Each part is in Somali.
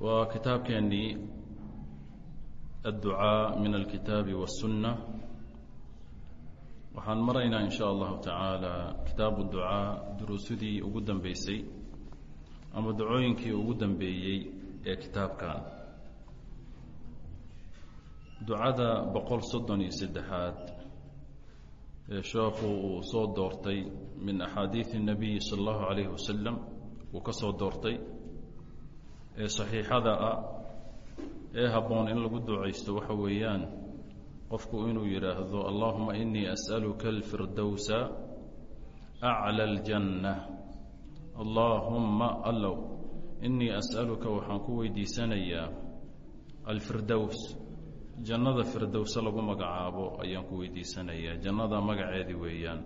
waa kitaabkeennii adducaa min alkitaabi waالsunna waxaan maraynaa in sha allahu tacaala kitaabu ducaa duruusadii ugu dambeysay ama ducooyinkii ugu dambeeyey ee kitaabkan ducada boqol soddon iyo saddexaad ee sheekhu uu soo doortay min axaadiidi الnabiyi salى اllahu alayh wasalam uu ka soo doortay ee saxiixada ah ee habboon in lagu ducaysto waxa weeyaan qofku inuu yidhaahdo allahuma inii as'aluka alfirdowsa acla aljanna. Allaahumma allow inii as'aluka waxaan ku weydiisanayaa alfirdows jannada firdowse lagu magacaabo ayaan ku weydiisanayaa jannada magaceedi weeyaan.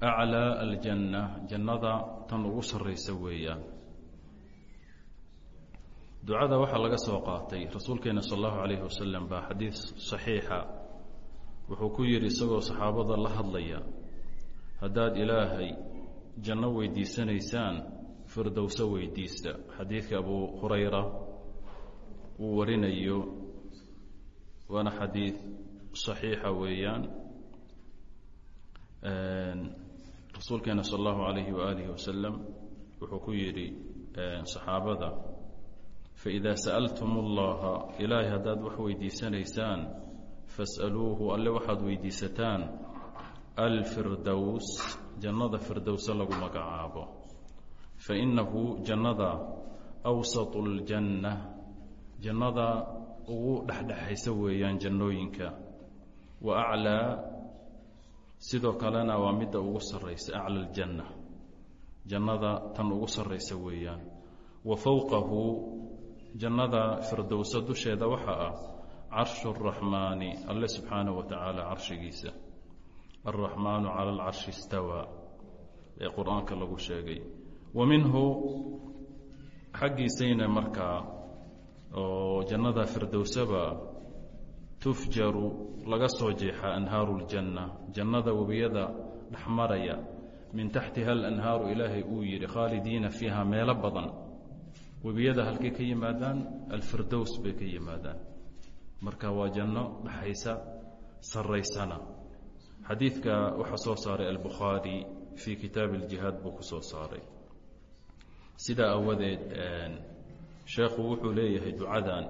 Aclaa aljanna jannada tan ugu sarraysa weeyaan ducada waxaa laga soo qaatay rasuulkeena sal allahu alayhi wasalam baa xadiid saxiixa. Wuxuu ku yidhi isagoo saxaabada la hadlaya haddaad ilaahay janno weydiisanaysaan firdowso weydiista. Xadiidka abu hurayra uu warinayo waana xadiid saxiixa weeyaan. Rasuulkeena sal allahu alayhi waalihi wasalam wuxuu ku yidhi saxaabada faإida sa'altum اllaha ilaahay haddaad wax weydiisanaysaan fas'aluuhu alle waxaad weydiisataan alfirdows jannada firdowse lagu magacaabo fainahu jannada awsat اljanna jannada ugu dhexdhexaysa weeyaan jannooyinka wa aclىa sidoo kalena waa midda ugu sarraysa aclى اljanna jannada tan ugu sarraysa weeyaan wa fowqahu jannada firdowsa dusheeda waxa ah carshu raxmaani alle subxaana wa tacaala carshigiisa. Alraxmaanu cala alcarshi istawaa ee qur'aanka lagu sheegay. Wa minhu xaggiisayna markaa oo jannada firdowsaba tufjaru laga soo jeexaa anhaaru ljanna jannada webiyada dhexmaraya. Min taxtiha alanhaaru ilaahay uu yidhi khaalidiina fiiha meelo badan webiyada halkay ka yimaadaan alfirdows bay ka yimaadaan marka waa janno dhaxaysa saraysana xadiidka waxaa soo saaray albukhaari fii kitaabi اljihaad buu ku soo saaray sidaa awadeed sheekhu wuxuu leeyahay ducadan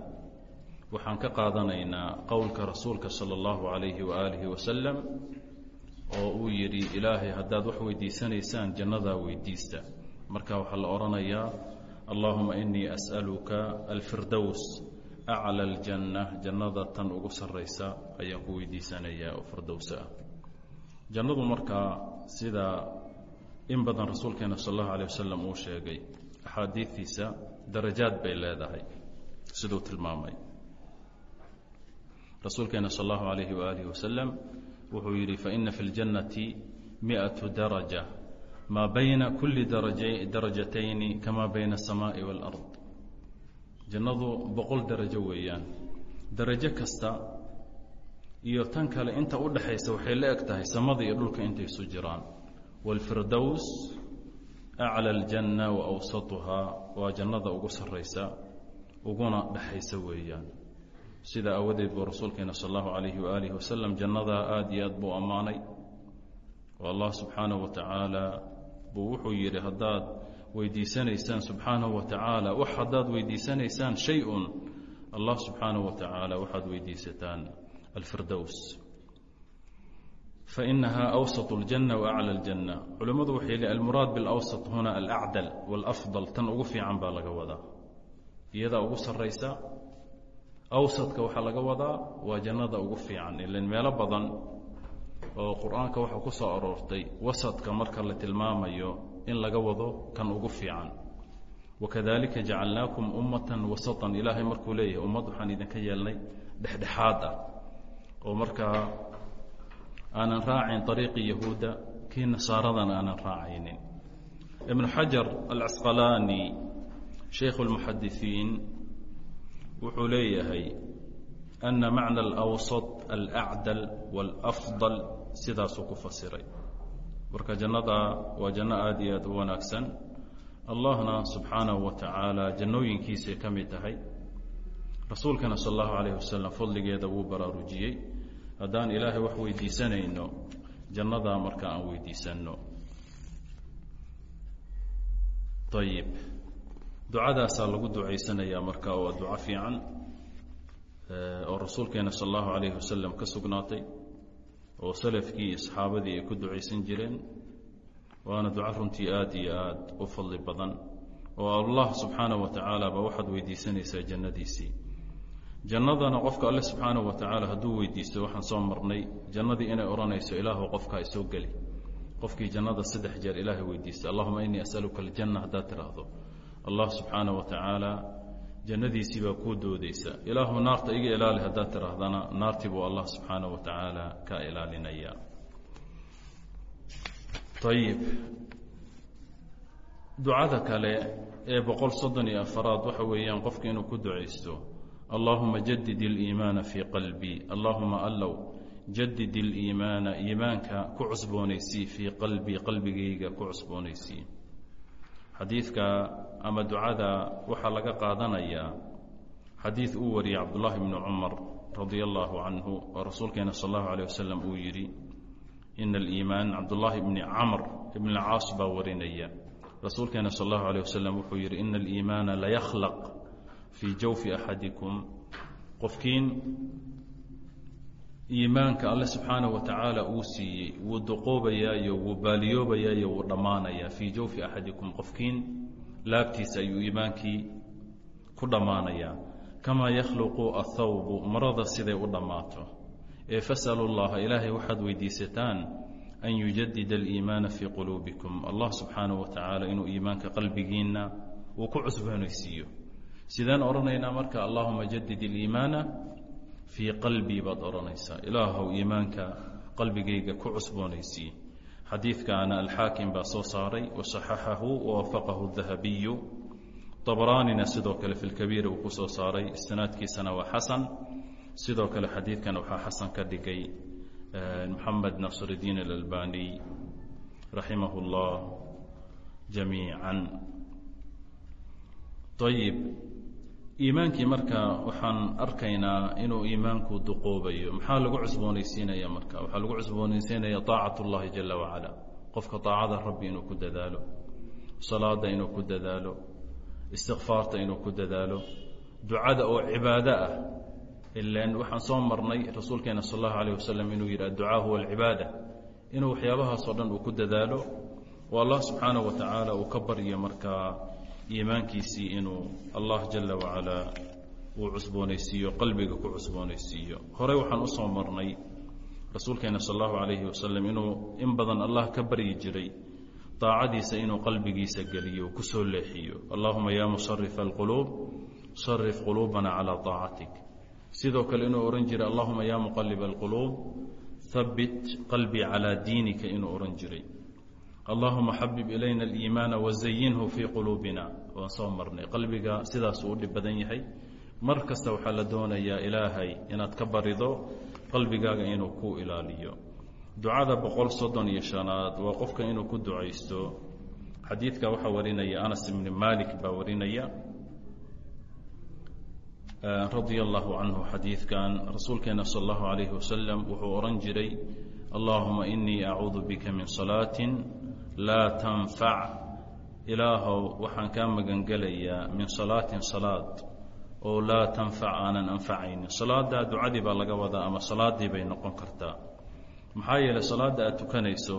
waxaan ka qaadanaynaa qowlka rasuulka salى اllahu عalayhi waalihi wasalam oo uu yidhi ilaahay haddaad wax weydiisanaysaan jannadaa weydiista marka waxaa la odhanayaa allahuma inii as'aluka alfirdows acla aljanna jannada tan ugu sarraysa ayaan ku weydiisanayaa oo firdowsa ah. Jannadu markaa sida in badan rasuulkeena sal allahu alay wasalam uu sheegay axaadiidiisa darajaad bay leedahay siduu tilmaamay. Rasuulkeena sal allahu alayhi waaalihi wasalam wuxuu yidhi faina fi اljannati miatu daraja maa bayna kuli darajatayni kamaa bayna الsamaaءi wاlأrض jannadu boqol darajo weeyaan darajo kasta iyo tan kale inta u dhaxaysa waxay la eg tahay samada iyo dhulka intay isu jiraan wاlfirdows aclى اljanna waawsatuhaa waa jannada ugu sarraysa uguna dhexaysa weeyaan sida awadeed buu rasuulkeena sal اllahu alayhi waalihi wasalam jannadaa aada iyo aad buu ammaanay oo allah subxaanaه wa tacaala buu wuxuu yidhi haddaad weydiisanaysaan subxaanaه wa tacaala wax haddaad weydiisanaysaan shay-un allah subxaanaه wa tacaala waxaad weydiisataan alfirdows fainaha awsaط اljanna waaclى اljanna culimmadu waxay leey almuraad biاlawsaط huna alacdal wاlafضal tan ugu fiican baa laga wadaa iyadaa ugu sarraysa awsadka waxaa laga wadaa waa jannada ugu fiican ilan meelo badan oo qur'aanka waxaa ku soo aroortay wasadka marka la tilmaamayo in laga wado kan ugu fiican. Wakadalika jacalnaakum ummatan wasatan. Ilaahay markuu leeyahay ummad waxaan idinka yeelnay dhexdhexaad ah oo markaa aanan raacin ariiqi yahuudda kii nasaaradana aanan raacaynin. Ibnu xajar alcasqalaani shaykhu اlmuxadisiin wuxuu leeyahay ana macna alawsat alacdal wاlafdal sidaasuu ku fasiray. Marka jannada waa janno aada iyo aada u wanaagsan. Allahna subxaanahu wa tacaala jannooyinkiisay ka mid tahay. Rasuulkana sal allahu alayh wasalam fadligeeda wuu baraarujiyey. Haddaan ilaahay wax weydiisanayno jannadaa marka aan weydiisanno. Ayib ducadaasaa lagu ducaysanayaa marka oo duco fiican oo rasuulkeena sal allahu alayh wasalam ka sugnaatay oo salafkii iyo saxaabadii ay ku ducaysan jireen waana duco runtii aada iyo aada u fadli badan oo allah subxaanaه wa tacaala ba waxaad weydiisanaysaa jannadiisii jannadana qofka alle subxaanaه wa tacaala hadduu weydiisto waxaan soo marnay jannadii inay odhanayso ilaahu qofkaa isoo geli qofkii jannada saddex jeer ilaahay weydiista allahuma inii asaluka aljanna haddaad tiraahdo allah subxaanaه wa tacaala jannadiisiibaa kuu doodaysa. Ilaahu naarta iga ilaali haddaad tidhaahdana naartii buu allah subxaana wa tacaala ka ilaalinaya. Ayib ducada kale ee boqol soddon iyo afaraad waxa weeyaan qofka inuu ku ducaysto allahuma jadid iliimaana fii qalbii allahuma allow jadid iliimaana iimaanka ku cusboonaysii fii qalbii qalbigayga ku cusboonaysii xadiidka ama ducada waxaa laga qaadanayaa xadiid uu wariyey cabdullaahi bni cumar radia allahu canhu oo rasuulkeena sal allahu alيh wasalam uu yidhi ina aliimaan cabdullaahi bni camr ibn caas baa warinaya. Rasuulkeena sal allahu alيh wasalam wuxuu yidhi ina aliimaana layakhlaq fii jawfi axadikum qofkiin iimaanka alle subxaana wa tacaala uu siiyey wuu duqoobayaayo wuu baaliyoobayaayo wuu dhammaanayaa fii jawfi axadikum qofkiin laabtiisa ayuu iimaankii ku dhammaanayaa. Kamaa yakhluqu athawbu marada siday u dhammaato. Ee fasalu llaha ilaahay waxaad weydiisataan an yujadida aliimaana fii quluubikum. Allah subxaana wa tacaala inuu iimaanka qalbigiinna uu ku cusboonaysiiyo. Sidaan odhanaynaa marka allahuma jadid iliimaana fii qalbii baad odhanaysaa. Ilaahow iimaanka qalbigayga ku cusboonaysiiye xadiidkaana alxaakim baa soo saaray wasaxaxahu wawafaqahu dahabiyu braanina sidoo kale fi uu ku soo saaray isnaadkiisana waa xasan. Sidoo kale xadiidkan waxaa xasan ka dhigay eh, moxamed nasridiin اlalbaniy raximah اllah jamiica iimaankii marka waxaan arkaynaa inuu iimaanku duqoobayo maxaa lagu cusboonaysiinaya marka waxaa lagu cusboonaysiinaya طaacat اllahi jala wacala qofka طaacada rabbi inuu ku dadaalo salaada inuu ku dadaalo istikfaarta inuu ku dadaalo ducada oo cibaado ah ilan waxaan soo marnay rasuulkeena sal اllahu alيه wasalam inuu yidhi adducaa huwa alcibaada inuu waxyaabahaasoo dhan uu ku dadaalo oo allah subxaanaه wa tacaala uu ka baryo markaa iimaankiisii inuu allah jala wacalaa uu cusboonaysiiyo qalbiga ku cusboonaysiiyo. Horey waxaan u soo marnay rasuulkeena sal allahu alayhi wasalam inuu in badan allah ka baryi jiray daacadiisa inuu qalbigiisa geliyo uu ku soo leexiyo. Allahuma ya musarifa alquluub sarif quluubana calaa طaacatik sidoo kale inuu ohan jiray allahuma ya muqaliba alquluub habit qalbii calaa diinika inuu ohan jiray allahuma xabib ilayna aliimaana wazayinhu fii quluubina. Waan soo marnay. Qalbiga sidaasuu u dhib badan yahay. Mar kasta waxaa la doonayaa ilaahay inaad ka barido qalbigaaga inuu ku ilaaliyo. Ducada boqol soddon iyo shanaad waa qofka inuu ku ducaysto. Xadiidka waxaa warinaya anas ibni malik baa warinaya. Radia allahu canhu xadiidkan. Rasuulkeena sal allahu alayhi wasalam wuxuu odhan jiray allahuma inii acuudu bika min salaatin laa tanfac. Ilaahow waxaan kaa magangelayaa min salaatin salaad oo laa tanfac aanan anfacaynin. Salaaddaa ducadii baa laga wadaa ama salaaddii bay noqon kartaa. Maxaa yeelay salaadda aad tukanayso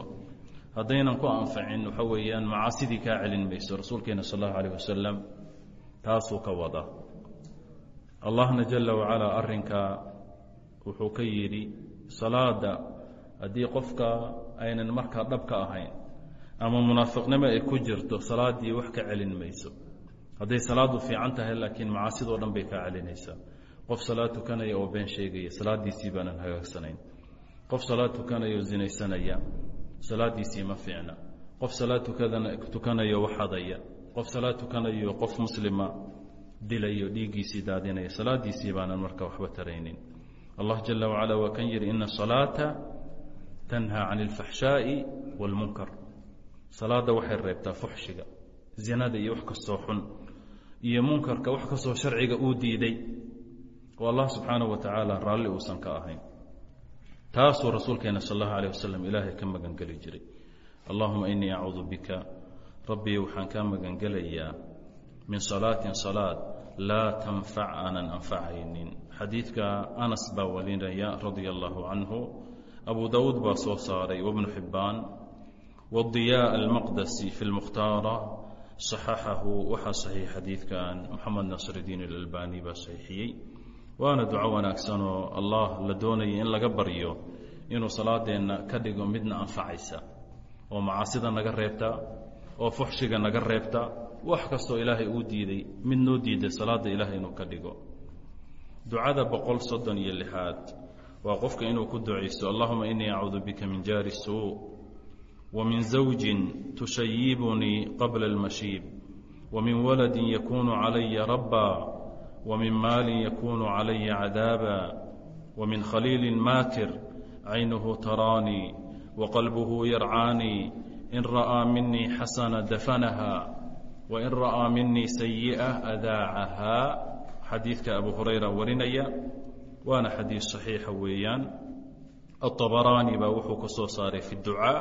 haddaynan ku anfacin waxa weeyaan macaasidii kaa celin mayso rasuulkeena sal allahu alayh wasalam taasuu ka wadaa. Allahna jala wacalaa arrinkaa wuxuu ka yidhi salaada haddii qofka aynan markaa dhab ka ahayn ama munaafiqnimo ay ku jirto salaaddii wax ka celin mayso hadday salaadu fiican tahay laakiin macaasidoo dhan bay kaa celinaysaa qof salaad tukanaya oo been sheegaya salaadiisii baanan hagaagsanayn qof salaad tukanaya oo zinaysanaya salaadiisii ma fiicna qof salaad tukadana tukanayo waxadaya qof salaad tukanayo qof muslima dilayo dhiiggiisii daadinaya salaadiisii baanan marka waxba taraynin allah jala wacala waa kan yidhi ina salaata tanhaa can اlfaxshaaءi wاlmunkar salaadda waxay reebtaa fuxshiga zinada iyo wax kastoo xun iyo munkarka wax kastoo sharciga uu diiday oo allah subxaanaه wa tacaala raalli uusan ka ahayn taasuu rasuulkeena sal اllahu alيه wasalam ilaahay ka magangeli jiray allahuma inii acuudu bika rabbii waxaan kaa magangelayaa min salaatin salaad laa tanfac aanan anfacaynin xadiidka anas baa walinaya radia allahu canhu abu dawuud baa soo saaray wabnu xibbaan wadiyaa almaqdasi fi lmukhtaara saxaxahu waxaa saxiix xadiidkan moxamed nasridiin alalbani baa saxiixiyey waana duco wanaagsanoo allah la doonaya in laga baryo inuu salaadeenna ka dhigo midna anfacaysa oo macaasida naga reebta oo fuxshiga naga reebta wax kastoo ilaahay uu diiday mid noo diiday salaada ilaahay inuu ka dhigo ducada boqol soddon iyo lixaad waa wa min zawjin tushayibunii qabla اlmashiib wa min waladin yakunu calaya rabba wa min maalin yakunu calaya cadaaba wa min khaliilin maakir caynuhu taraanii wa qalbuhu yarcaanii in ra'aa minii xasana dafanaha wain ra'aa minii sayi'a adaacahaa xadiidka abu hurayra warinaya waana xadiid صaxiixa weeyaan aلطabaraani baa wuxuu ka soo saaray fi اducaa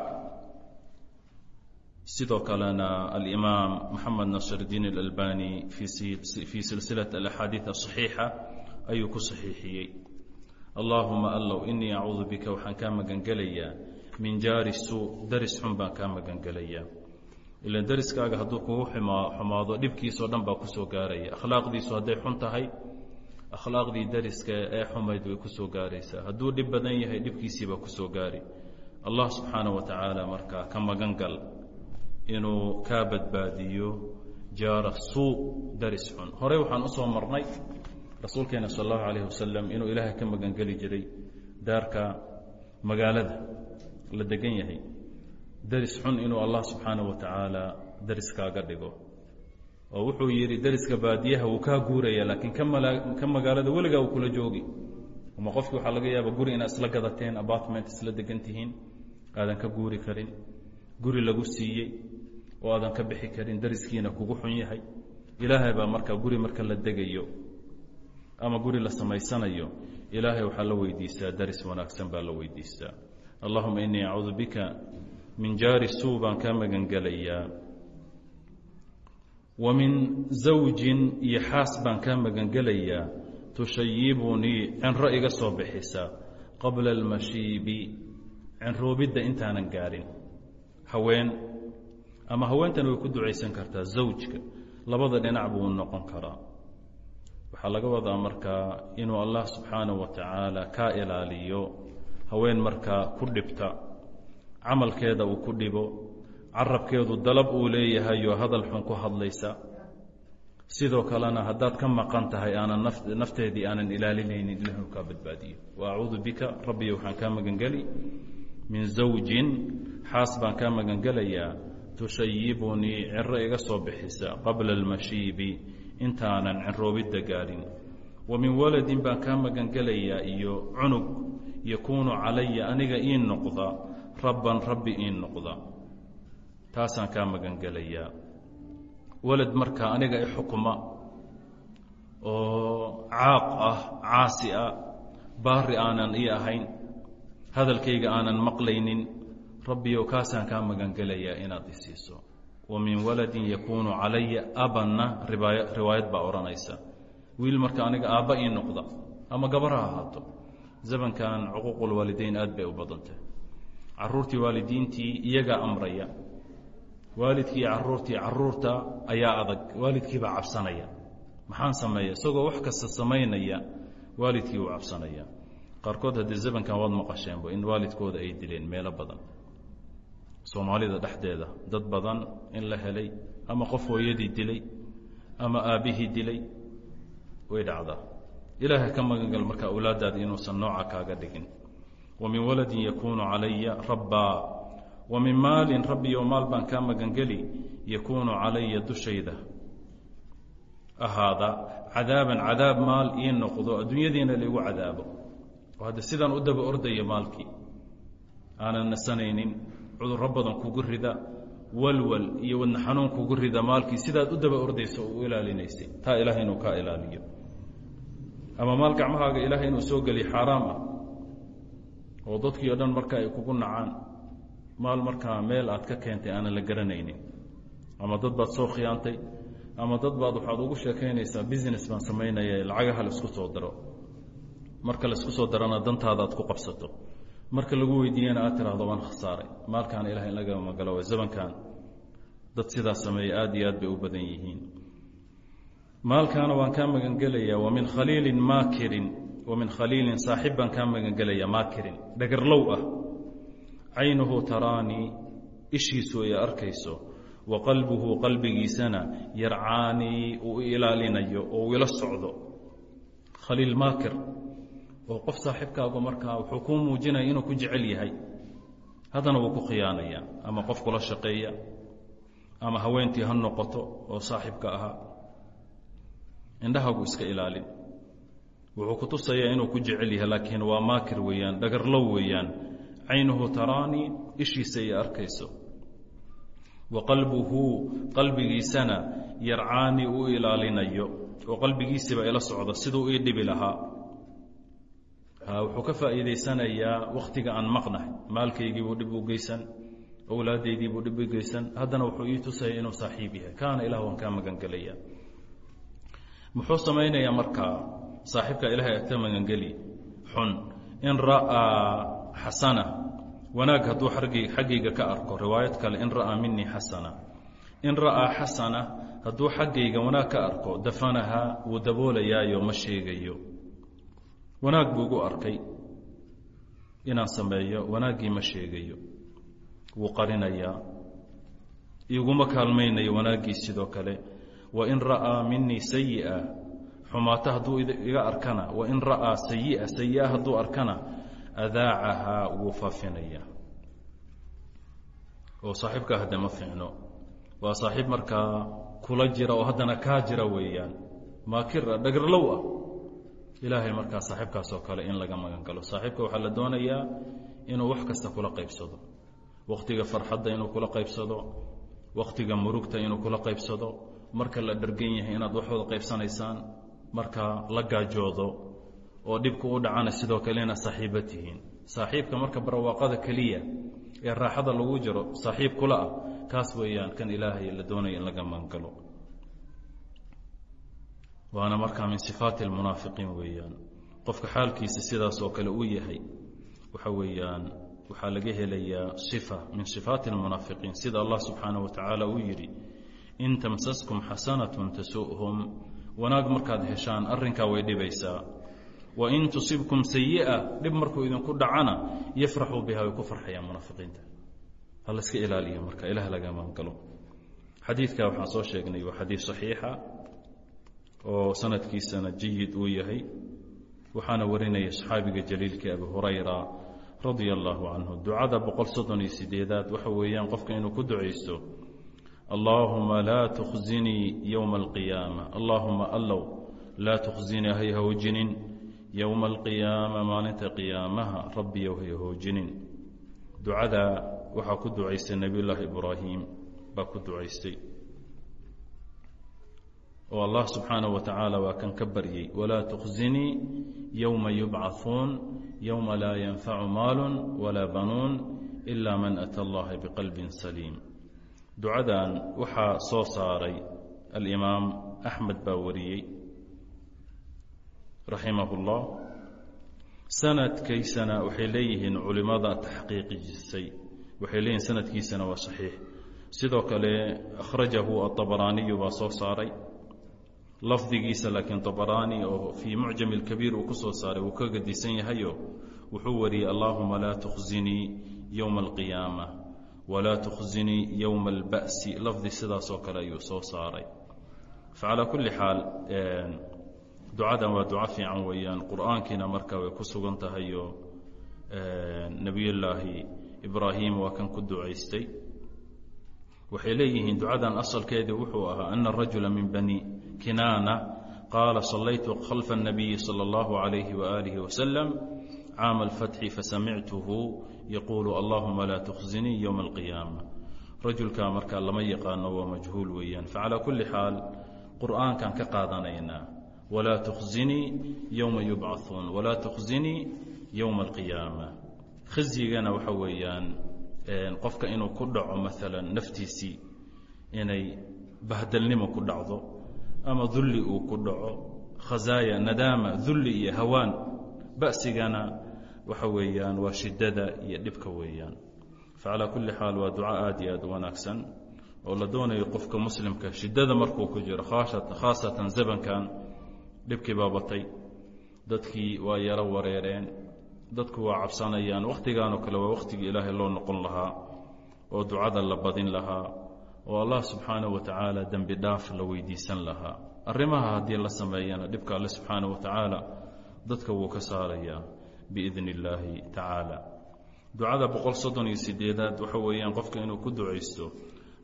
sidoo kalena alimaam moxamed nasr اdiin اlalbani fii silsilaة alaxaadiiث aصaxiixa ayuu ku saxiixiyey allahuma allow inii acuudu bika waxaan kaa magangelayaa min jaari suu daris xun baan kaa magangelayaa ilan dariskaaga hadduu kugu xumaado dhibkiisoo dhan baa kusoo gaaraya akhlaaqdiisu hadday xun tahay akhlaaqdii dariska ee xumayd way kusoo gaaraysaa hadduu dhib badan yahay dhibkiisiibaa kusoo gaari allah subxaana wa tacaala markaa ka magan gal inuu kaa badbaadiyo jaara daris xun. Horey waxaan u soo marnay rasuulkeena sal allahu calayh wasalam inuu ilaahay ka magangeli jiray daarka magaalada la degan yahay. Daris xun inuu allah subxaana wa tacaala dariskaaga dhigo. Oo wuxuu yidhi dariska baadiyaha wuu kaa guuraya laakiin ka magaalada weligaa uu kula joogi. Ama qofki waxaa laga yaaba guri inaad isla gadateen apartment isla degan tihiin aadan ka guuri karin. Guri lagu siiyey oo aadan ka bixi karin dariskiina kugu xun yahay. Ilaahay baa markaa guri marka la degayo ama guri la samaysanayo ilaahay waxaa la weydiistaa daris wanaagsan baa la weydiistaa allahuma inii acuudu bika min jaari suu baan kaa magangelayaa wa min zawjin iyo xaas baan kaa magangelayaa tushayibunii cinro iga soo bixisa. Qabla almashiibi cinroobidda intaanan gaadhin haween ama haweentana way ku ducaysan kartaa zawjka. Labada dhinac buu noqon karaa. Waxaa laga wadaa markaa inuu allah subxaanaه wa tacaala kaa ilaaliyo haween markaa ku dhibta camalkeeda uu ku dhibo carabkeedu dalab uu leeyahayoo hadal xun ku hadlaysa. Sidoo kalena haddaad ka maqan tahay aanan nafteedii aanan ilaalinaynin ilah kaa badbaadiyo. Wa acuudu bika rabbiyo waxaan kaa magangeli min zawjin xaas baan kaa magangelayaa tushayibunii ciro iga soo bixisa qabla almashiibi intaanan cinroobidda gaadhin. Wa min waladin baan kaa magangelayaa iyo cunug yakuunu calaya aniga ii noqda rabban rabbi ii noqda. Taasaan kaa magangelayaa walad markaa aniga i xukuma oo caaq ah caasi ah baari aanan ii ahayn hadalkayga aanan maqlaynin rabbiyow kaasaan kaa magangelayaa inaad i siiso. Wa min waladin yakuunu calaya abanna riwaayad baa odhanaysa. Wiil marka aniga aabba ii noqda ama gabar ha ahaato zamankan cuquuqulwaalideyn aad bay u badantay caruurtii waalidiintii iyagaa amraya waalidkii caruurtii carruurta ayaa adag waalidkiibaa cabsanaya. Maxaan sameeya isagoo wax kasta samaynaya waalidkii uu cabsanaya. Qaarkood haddii zamankan waad maqasheenba in waalidkooda ay dileen meelo badan soomaalida dhexdeeda. Dad badan in la helay ama qof hooyadii dilay ama aabbihii dilay way dhacdaa ilaahay ka magangal marka awlaaddaada inuusan nooca kaaga dhigin. Wa min waladin yakuunu calaya rabbaa wa min maalin rabbiyo maal baan kaa magangeli yakuunu calaya dushayda. Ahaada cadaaban cadaab maal ii noqdo adduunyadiina laigu cadaabo. Oo hadda sidaan u daba ordaya maalkii. Aanan nasanaynin cudurro badan kugu rida walwal iyo wadna xanuun kugu rida maalkii sidaad u daba ordaysa u ilaalinaysay taa ilahay inuu kaa ilaaliyo. Ama maal gacmahaaga ilaahay inuu soo geliyo xaaraam ah oo dadkii o dhan marka ay kugu nacaan maal markaa meel aad ka keentay aanan la garanaynin. Ama dad baad soo khiyaantay ama dad baad waxaad ugu sheekaynaysaa business baan samaynaya lacagaha la isku soo daro. Marka la isku soo darana dantaada aad ku qabsato marka lagu weydiiyana aad tiraahdo waan khasaaray. Maalkaana ilahay laga magalo zamankan dad sidaas sameeya aad iyo aad bay u badan yihiin. Maalkaana waan kaa magangelayaa wa min khaliilin maakirin wa min khaliilin saaxib baan kaa magangelayaa maakirin dhagarlow ah. Caynuhu taraanii ishiisu ay arkayso wa qalbuhu qalbigiisana yarcaanii uu ilaalinayo oo uu ila socdo. Khaliil maakir oo qof saaxibkaagu markaa wuxuu kuu muujinaya inuu ku jecel yahay. Haddana wuu ku khiyaanaya ama qof kula shaqeeya ama haweentii ha noqoto oo saaxibka ahaa. Indhahagu iska ilaalin. Wuxuu ku tusayaa inuu ku jecel yahay laakiin waa maakir weeyaan dhagarlow weeyaan. Caynuhu taraanii ishiisa ay arkayso. Wa qalbuhu qalbigiisana yarcaanii uu ilaalinayo oo qalbigiisiiba ila socda siduu ii dhibi lahaa wuxuu ka faa'iidaysanayaa wakhtiga aan maqnahay. Maalkaygii buu dhib u geysan awlaadaydii buu dhib u geysan. Haddana wuxuu ii tusaya inuu saaxiib yahay. Kaana ilah waan kaa magangelaya muxuu samaynayaa markaa saaxiibka ilahay agta magangeli? Xun. In ra'aa xasana. Wanaag hadduu xaggayga ka arko. Riwaayad kale in ra'aa minii xasana. In ra'aa xasana hadduu xaggayga wanaag ka arko dafanaha wuu daboolayaayo ma sheegayo wanaag buu igu arkay inaan sameeyo wanaaggii ma sheegayo. Wuu qarinayaa iguma kaalmaynayo wanaaggii sidoo kale. Wain ra'aa minii sayi'a xumaato hadduu iga arkana. Wain ra'aa sayi'a sayi'a hadduu arkana adaacahaa wuu faafinaya oo saaxiibkaa hadde ma fiicno. Waa saaxiib markaa kula jira oo haddana kaa jira weeyaan. Maakira dhagarlow ah ilaahay markaa saaxiibkaas oo kale in laga magan galo saaxiibka waxaa la doonayaa inuu wax kasta kula qaybsado. Wakhtiga farxadda inuu kula qaybsado. Wakhtiga murugta inuu kula qaybsado. Marka la dhargan yahay inaad wax wada qaybsanaysaan marka la gaajoodo oo dhibku u dhacana sidoo kale inaad saaxiiba tihiin. Saaxiibka marka barwaaqada keliya ee raaxada lagu jiro saaxiib kula ah. Kaas weeyaan kan ilaahay la doonaya in laga magangalo waana markaa min sifaati almunaafiqiin weeyaan. Qofka xaalkiisa sidaas oo kale uu yahay waxa weeyaan waxaa laga helayaa sifa min sifaati almunaafiqiin. Sida allah subxaanaه wa tacaala uu yidhi in tamsaskum xasanatun tasu'hum wanaag markaad heshaan arrinkaa way dhibaysaa. Wain tusibkum sayi'a dhib markuu idinku dhacana yafraxuu biha way ku farxayaan munaafiqiinta. Ha iska ilaaliyo marka ilaah laga magangalo xadiidka waxaan soo sheegnay waa xadiid saxiixa oo sanadkiisana jayid uu yahay waxaana warinaya saxaabiga jaliilka abi hurayra radia allaahu canhu ducada boqol soddon iyo sideedaad waxa weeyaan qofka inuu ku ducaysto allaahuma laa tukhzinii yowma alqiyaama allaahuma allow laa tukhzinii hay hoojinin yowma alqiyaama maalinta qiyaamaha rabbiyow hay hoojinin ducada waxaa ku ducaystay nebiy llaahi baa ku ducaystay oo allah subxaanaه wa tacaala waa kan ka baryey walaa tukhzinii yowma yubcaثuun yowma laa yanfacu maalu walaa banuun ila man ata allaha biqalbin saliim ducadan waxaa soo saaray alimaam axmed baa wariyey raximah اllah sanadkiisana waxay leeyihiin culimada taxqiiqisay waxay leeyihin sanadkiisana waa saxiix sidoo kale akhrajahu aطabaraaniyu baa soo saaray lafdigiisa laakiin طabaraani oo fii mucjam اlkabiir uu ku soo saaray wuu ka gadisan yahayo wuxuu wariyey allaahuma laa tukhzinii yowma alqiyaama walaa tukhzinii yowma alba'si. Lafdi sidaasoo kale ayuu soo saaray. Facalaa kulli xaal ducadan waa duco fiican weeyaan. Qur'aankiina marka way ku sugan tahay oo nebiyullaahi ibraahim waa kan ku ducaystay. Waxay leeyihiin ducadan asalkeedii wuxuu ahaa ana rajula min bani kinaana qaala sallaytu khalfa الnabiyi salى اllahu عalayhi waalihi wasalam caama alfatxi fasamictuhu yaquulu allahuma laa tukhzinii ywma alqiyaama rajulkaa markaa lama yaqaano waa majhuul weeyaan facalaa kulli xaal qur'aankan ka qaadanaynaa walaa tukhzinii yowma yubcaثuun walaa tukhzinii yowma alqiyaama khizyigana waxa weeyaan qofka inuu ku dhaco maalan naftiisii inay bahdalnimo ku dhacdo ama dulli uu ku dhaco khazaaya nadaama dulli iyo hawaan ba'sigana waxa weeyaan waa shiddada iyo dhibka weeyaan. Facalaa kulli xaal waa duco aad iyo aad u wanaagsan oo la doonayo qofka muslimka shiddada markuu ku jiro khaasatan zabankan dhibkii baa batay. Dadkii waa yaro wareereen dadku waa cabsanayaan wakhtigaanoo kale waa wakhtigii ilaahay loo noqon lahaa oo ducada la badin lahaa oo allah subxaanah wa tacaala dembi dhaaf la weydiisan lahaa. Arrimaha haddii la sameeyana dhibka alle subxaanah wa dadka wuu ka saarayaa biidni illaahi tacaala ducada boqol soddon iyo sideedaad waxa weeyaan qofka inuu ku ducaysto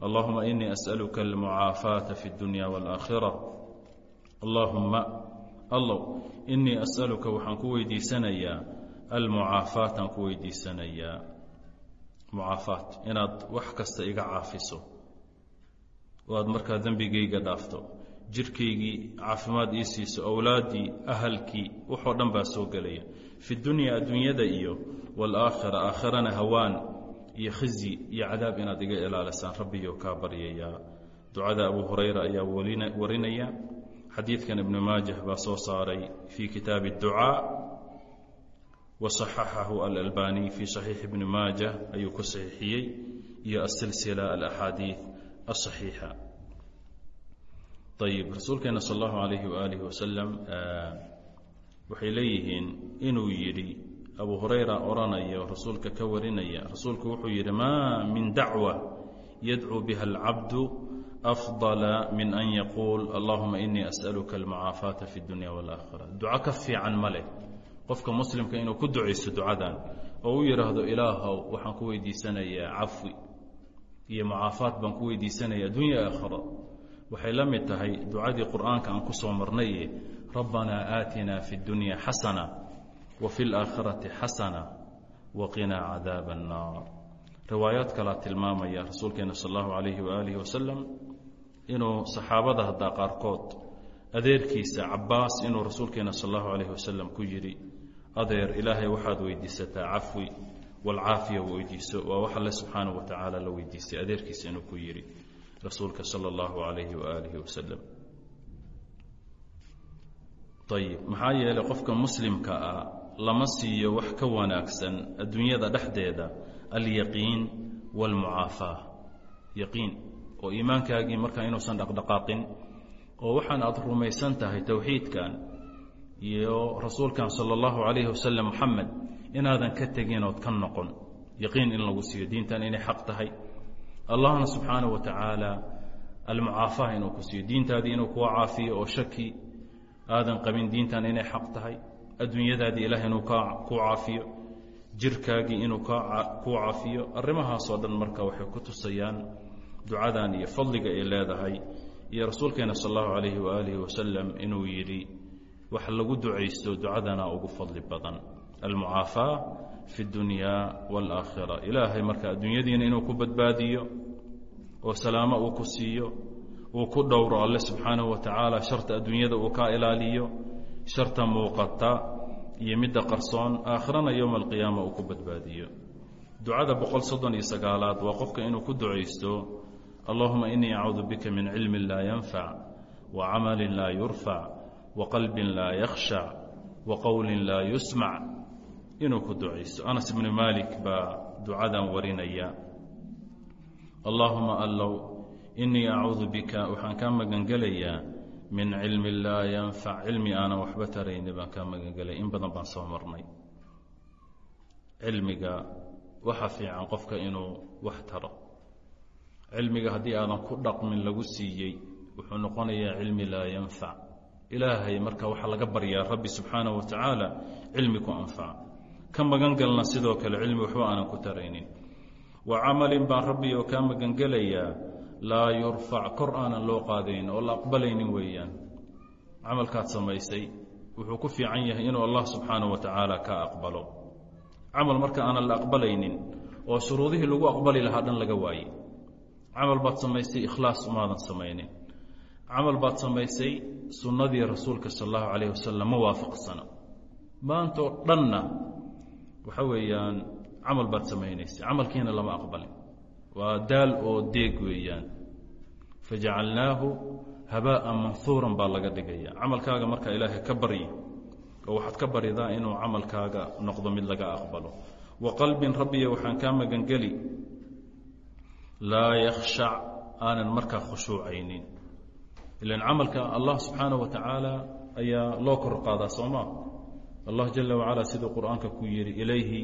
allahuma inii as'aluka almucaafaata fi اddunya wاlaakhira allahumma allow inii as'aluka waxaan ku weydiisanayaa almucaafaatan ku weydiisanayaa mucaafaat inaad wax kasta iga caafiso oo aad markaa dembigayga dhaafto. Jirkaygii caafimaad ii siiso awlaaddii ahalkii waxoo dhan baa soo gelaya. Fi dunya adduunyada iyo waalaakhira aakhirana hawaan iyo khizi iyo cadaab inaad iga ilaalisaan. Rabbiyo kaa baryayaa. Ducada abu hurayra ayaa warinaya. Xadiidkan ibnu maajah baa soo saaray fii kitaabi adducaa wa saxaxahu alalbaani fii ibni maajah ayuu ku saxiixiyey. Iyo asilsila alaxaadiid asaxiixa ayib rasuulkeena sal allahu alayhi waaalih wasalam waxay leeyihiin inuu yidhi abu hurayra odhanayo rasuulka ka warinaya rasuulku wuxuu yidhi maa min dacwa yadcuu biha alcabdu afdala min an yaquul allahuma inii as'aluka almucaafaata fi dunya walaaakhira duco ka fiican ma leh qofka muslimka inuu ku ducayso ducadan oo u yidhaahdo ilaahow waxaan ku weydiisanayaa cafwi iyo mucaafaat baan ku weydiisanaya addunya aakhira waxay la mid tahay ducadii qur'aanka aan ku soo marnaye rabbanaa aatinaa fi اdunya xasana wa fi اlaakhirati xasana waqinaa cadaaba الnaar riwaayaad kalaa tilmaamaya rasuulkeena sal allahu alayhi waaalih wasalam inuu saxaabada haddaa qaarkood adeerkiisa cabaas inuu rasuulkeena sal allahu alayh wasalam ku yidhi adeer ilaahay waxaad weydiisataa cafwi walcaafiya weydiiso waa wax alle subxaanaه wa tacaala la weydiistay adeerkiisa inuu ku yidhi rasuulka salى اllahu alayhi waalihi wasalam ayib maxaa yeelay qofka muslimka ah lama siiyo wax ka wanaagsan adduunyada dhexdeeda alyaqiin wاlmucaafaa yaqiin oo iimaankaagii markaa inuusan dhaqdhaqaaqin oo waxaan aad rumaysan tahay towxiidkan iyo rasuulkan sala allahu calayhi wasalam moxamed inaadan ka tegin ood ka noqon. Yaqiin in lagu siiyo diintan inay xaq tahay. Allahna subxaanaه wa tacaala almucaafaa inuu ku siiyo. Diintaadii inuu kuwa caafiyo oo shaki aadan qabin diintan inay xaq tahay. Adduunyadaadii ilaah inuu ku caafiyo. Jirkaagii inuu ku caafiyo. Arrimahaasoo dhan marka waxay ku tusayaan ducadan iyo fadliga ay leedahay. Iyo rasuulkeena sal allahu calayhi waaalihi wasalam inuu yidhi wax lagu ducaysto ducadana ugu fadli badan almucaafaa fi اdunyaa wاlaakhira ilaahay marka adduunyadiina inuu ku badbaadiyo oo salaamo uu ku siiyo uu ku dhowro alle subxaanahu wa tacaala sharta adduunyada uu ka ilaaliyo sharta muuqata iyo midda qarsoon aakhirana yowma alqiyaama uu ku badbaadiyo ducada boqol soddon iyo sagaalaad waa qofka inuu ku ducaysto allahuma inii acuudu bika min cilmi laa yanfac wa camalin laa inuu ku ducaysto anas ibnu maalik baa ducadan warinaya. Allaahuma allow inii acuudu bika waxaan kaa magangelayaa min cilmi laa yanfac cilmi aanan waxba tarayni baan kaa magangelaya in badan baan soo marnay. Cilmiga waxa fiican qofka inuu wax taro. Cilmiga haddii aadan ku dhaqmin lagu siiyey wuxuu noqonayaa cilmi laa yanfac ilaahay marka waxaa laga baryaa rabbi subxaana wa tacaala cilmi ku anfaca ka magangalna sidoo kale cilmi waxba aanan ku taraynin. Wa camalin baan rabbi oo kaa magangelayaa laa yurfac kor aanan loo qaadayn oo la aqbalaynin weeyaan. Camalkaad samaysay wuxuu ku fiican yahay inuu allah subxaana wa tacaala ka aqbalo. Camal marka aanan la aqbalaynin oo shuruudihii lagu aqbali lahaa dhan laga waaye. Camal baad samaysay ikhlaas umaadan samaynin. Camal baad samaysay sunnadii rasuulka sal allahu calayh wasalam ma waafaqsana. Maantoo dhanna waxa weeyaan camal baad samaynaysay camalkiina lama aqbalin. Waa daal oo deeg weeyaan. Fajacalnaahu habaa'an manhuuran baa laga dhigaya camalkaaga markaa ilaahay ka baryi oo waxaad ka baridaa inuu camalkaaga noqdo mid laga aqbalo. Wa qalbin rabbiya waxaan kaa magangeli laa yakhshac aanan markaa khushuucaynin. Ilan camalka allah subxaana wa tacaala ayaa loo kor qaadaa soo maa allah jala wacala siduu qur'aanka ku yidhi ilayhi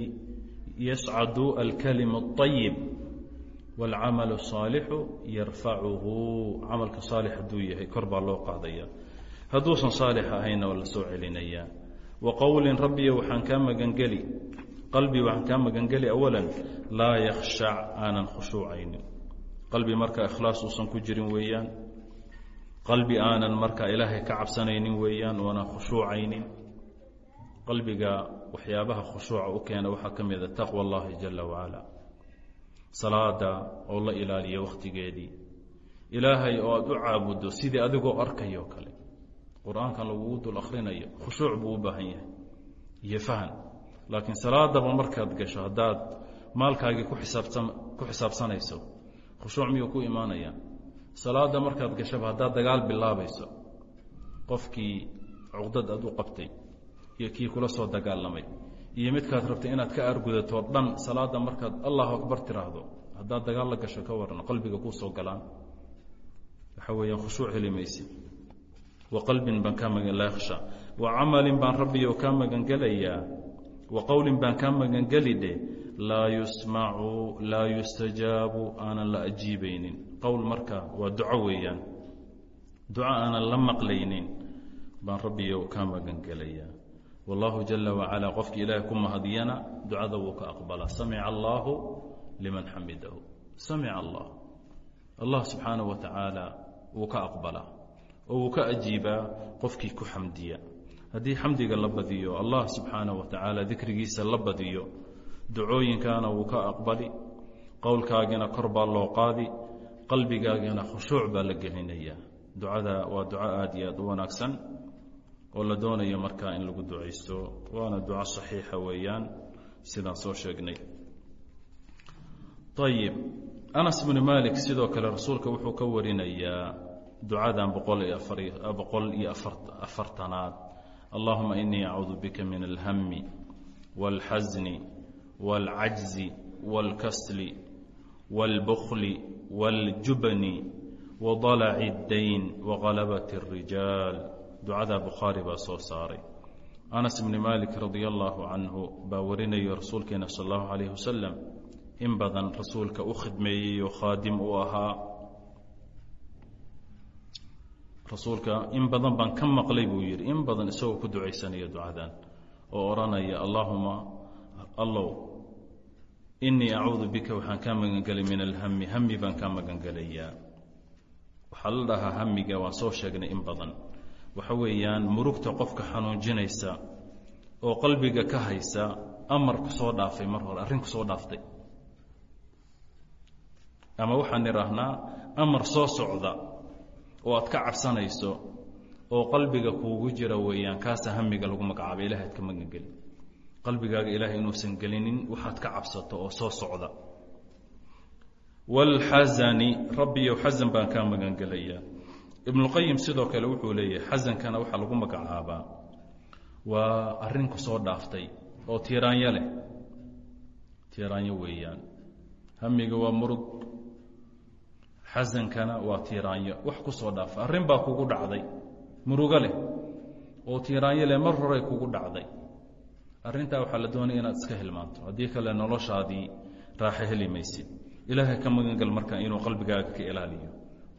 yascadu alkalimu اطayib wاlcamalu الصaalixu yarfacuhu camalka saalix hadduu yahay kor baa loo qaadaya hadduusan saalix ahayna waa la soo celinayaa wa qowlin rabbiya waxaan kaa magangeli qalbi waxaan kaa magangeli awalan laa yakhshac aanan khushuucaynin qalbi marka ikhlaas uusan ku jirin weeyaan qalbi aanan marka ilaahay ka cabsanaynin weeyaan oonan khushuucaynin qalbiga waxyaabaha khushuuca u keena waxaa ka mida taqwa allahi jala wacala salaada oo la ilaaliyo wakhtigeedii. Ilaahay oo aada u caabuddo sidii adigoo arkayoo kale. Qur'aankan lagugu dul akhrinayo khushuuc buu u baahan yahay. Iyo fahan laakiin salaadaba markaad gasho haddaad maalkaagii ku xisaabsan ku xisaabsanayso khushuuc miyuu ku imaanaya salaada markaad gashaba haddaad dagaal bilaabayso qofkii cuqdad aad u qabtay iyo kii kula soo dagaalamay. Iyo midkaad rabtay inaad ka argudatoo dhan salaada markaad allahu akbar tiraahdo haddaad dagaal la gasho ka waran qalbiga kuu soo galaan. Waxa weeyaan khushuuc heli wa qalbin baan kaa magan laa wa camalin baan rabbiyo kaa magangelayaa wa qowlin baan kaa magangeli dhe laa yusmacu laa yustajaabu aanan la ajiibaynin. Qowl marka waa duco weeyaan. Duco aanan la maqlaynin. Baan rabbiyo kaa magangelayaa wallahu jala wacalaa qofkii ilaahay ku mahadiyana ducada wuu ka aqbalaa samica allaahu liman xamidahu samica allah allah subxaanaه wa tacaala wuu ka aqbalaa oo wuu ka ajiibaa qofkii ku xamdiya haddii xamdiga la badiyo allah subxaanaه wa tacaala dikrigiisa la badiyo ducooyinkaana wuu ka aqbali qowlkaagina kor baa loo qaadi qalbigaagina khushuuc baa la gelinaya ducada waa duco aad iyo aad u wanaagsan oo la doonayo markaa in lagu ducaysto waana duco saxiixa weeyaan sidaan soo sheegnay ayib anas bnu malik sidoo kale rasuulka wuxuu ka warinayaa ducadan boqol iyo boqol iyo afartanaad allahuma inii acuudu bika min alhami wاlxasni wاlcajzi wاlkasli wاlbukli wاljubni wadalaci اdayn waqalabat الrijaal ducada bukhaari baa soo saaray. Anas bni malik radi allahu canhu baa warinayo rasuulkeena sal allahu alayh wasalam in badan rasuulka u khidmeeyey oo khaadim u ahaa. Rasuulka in badan baan ka maqlay buu yidhi in badan isagoo ku ducaysanaya ducadan oo odhanaya allaahuma allow inii acuudu bika waxaan kaa magangelay min alhami hami baan kaa magangelayaa waxaa la dhahaa hamiga waan soo sheegnay in badan waxa weeyaan murugta qofka xanuunjinaysa oo qalbiga ka haysa amar ku soo dhaafay mar hore arrin ku soo dhaaftay. Ama waxaan idhaahnaa amar soo socda oo aad ka cabsanayso oo qalbiga kuugu jira weeyaan kaasa hamiga lagu magacaabay ilahay ad ka magangeli. Qalbigaaga ilaahay inuusan gelinin waxaad ka cabsato oo soo socda. Wاlxasani rabbiyow xasan baan kaa magangelayaa ibnuqayim sidoo kale wuxuu leeyahay xasankana waxaa lagu magacaabaa. Waa arrin ku soo dhaaftay oo tiiraanyo leh. Tiiraanyo weeyaan. Hamiga waa murug xasankana waa tiiraanyo. Wax ku soo dhaafa. Arrin baa kugu dhacday. Murugo leh oo tiiraanyo leh mar horay kugu dhacday. Arrintaa waxaa la doonaya inaad iska hilmaanto. Haddii kale noloshaadii raaxo heli maysid. Ilaahay ka magangal markaa inuu qalbigaaga ka ilaaliyo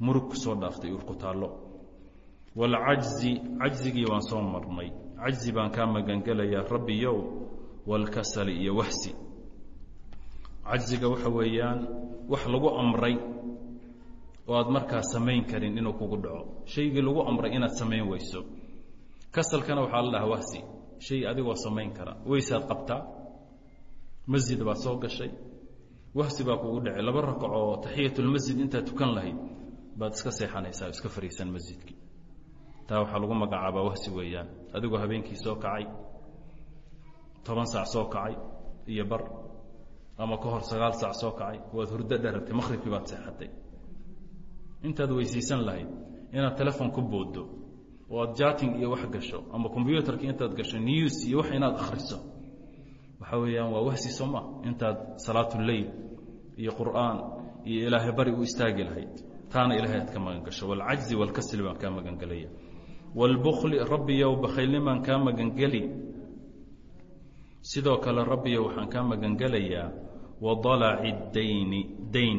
murug ku soo dhaaftay uur ku taallo waalcajzi cajzigii waan soo marnay. Cajzi baan kaa magangelayaa rabbiyow waalkasali iyo wahsi cajziga waxa weeyaan wax lagu amray oo aad markaa samayn karin inuu kugu dhaco. Shaygii lagu amray inaad samayn weyso. Kasalkana waxaa la dhahaa wahsi shay adigoo samayn kara. Weysaad qabtaa? Masjid baad soo gashay. Wahsi baa kugu dhacay. Laba rakacoo taxiyatulmasjid intaad tukan lahayd baad iska seexanaysaa iska fariisan masjidkii. Taa waxaa lagu magacaabaa wahsi weeyaan. Adigoo habeenkii soo kacay toban saac soo kacay iyo bar ama ka hor sagaal saac soo kacay waad hurdo dheragtay maqhribkii baad seexatay. Intaad weysaysan lahayd inaad telefon ku booddo oo aad jating iyo wax gasho ama combyutarki intaad gasho news iyo wax inaad akhriso. Waxaa weeyaan waa wahsi sooma intaad salaatuleyl iyo qur'aan iyo ilaahay bari u istaagi lahayd taana ilahay aad ka magan gasho waalcajzi waalkasli baan kaa magangelaya waalbukli rabbiyow bakhaylnimaan kaa magangeli sidoo kale rabbiyow waxaan kaa magangelayaa wadalaci dayni dayn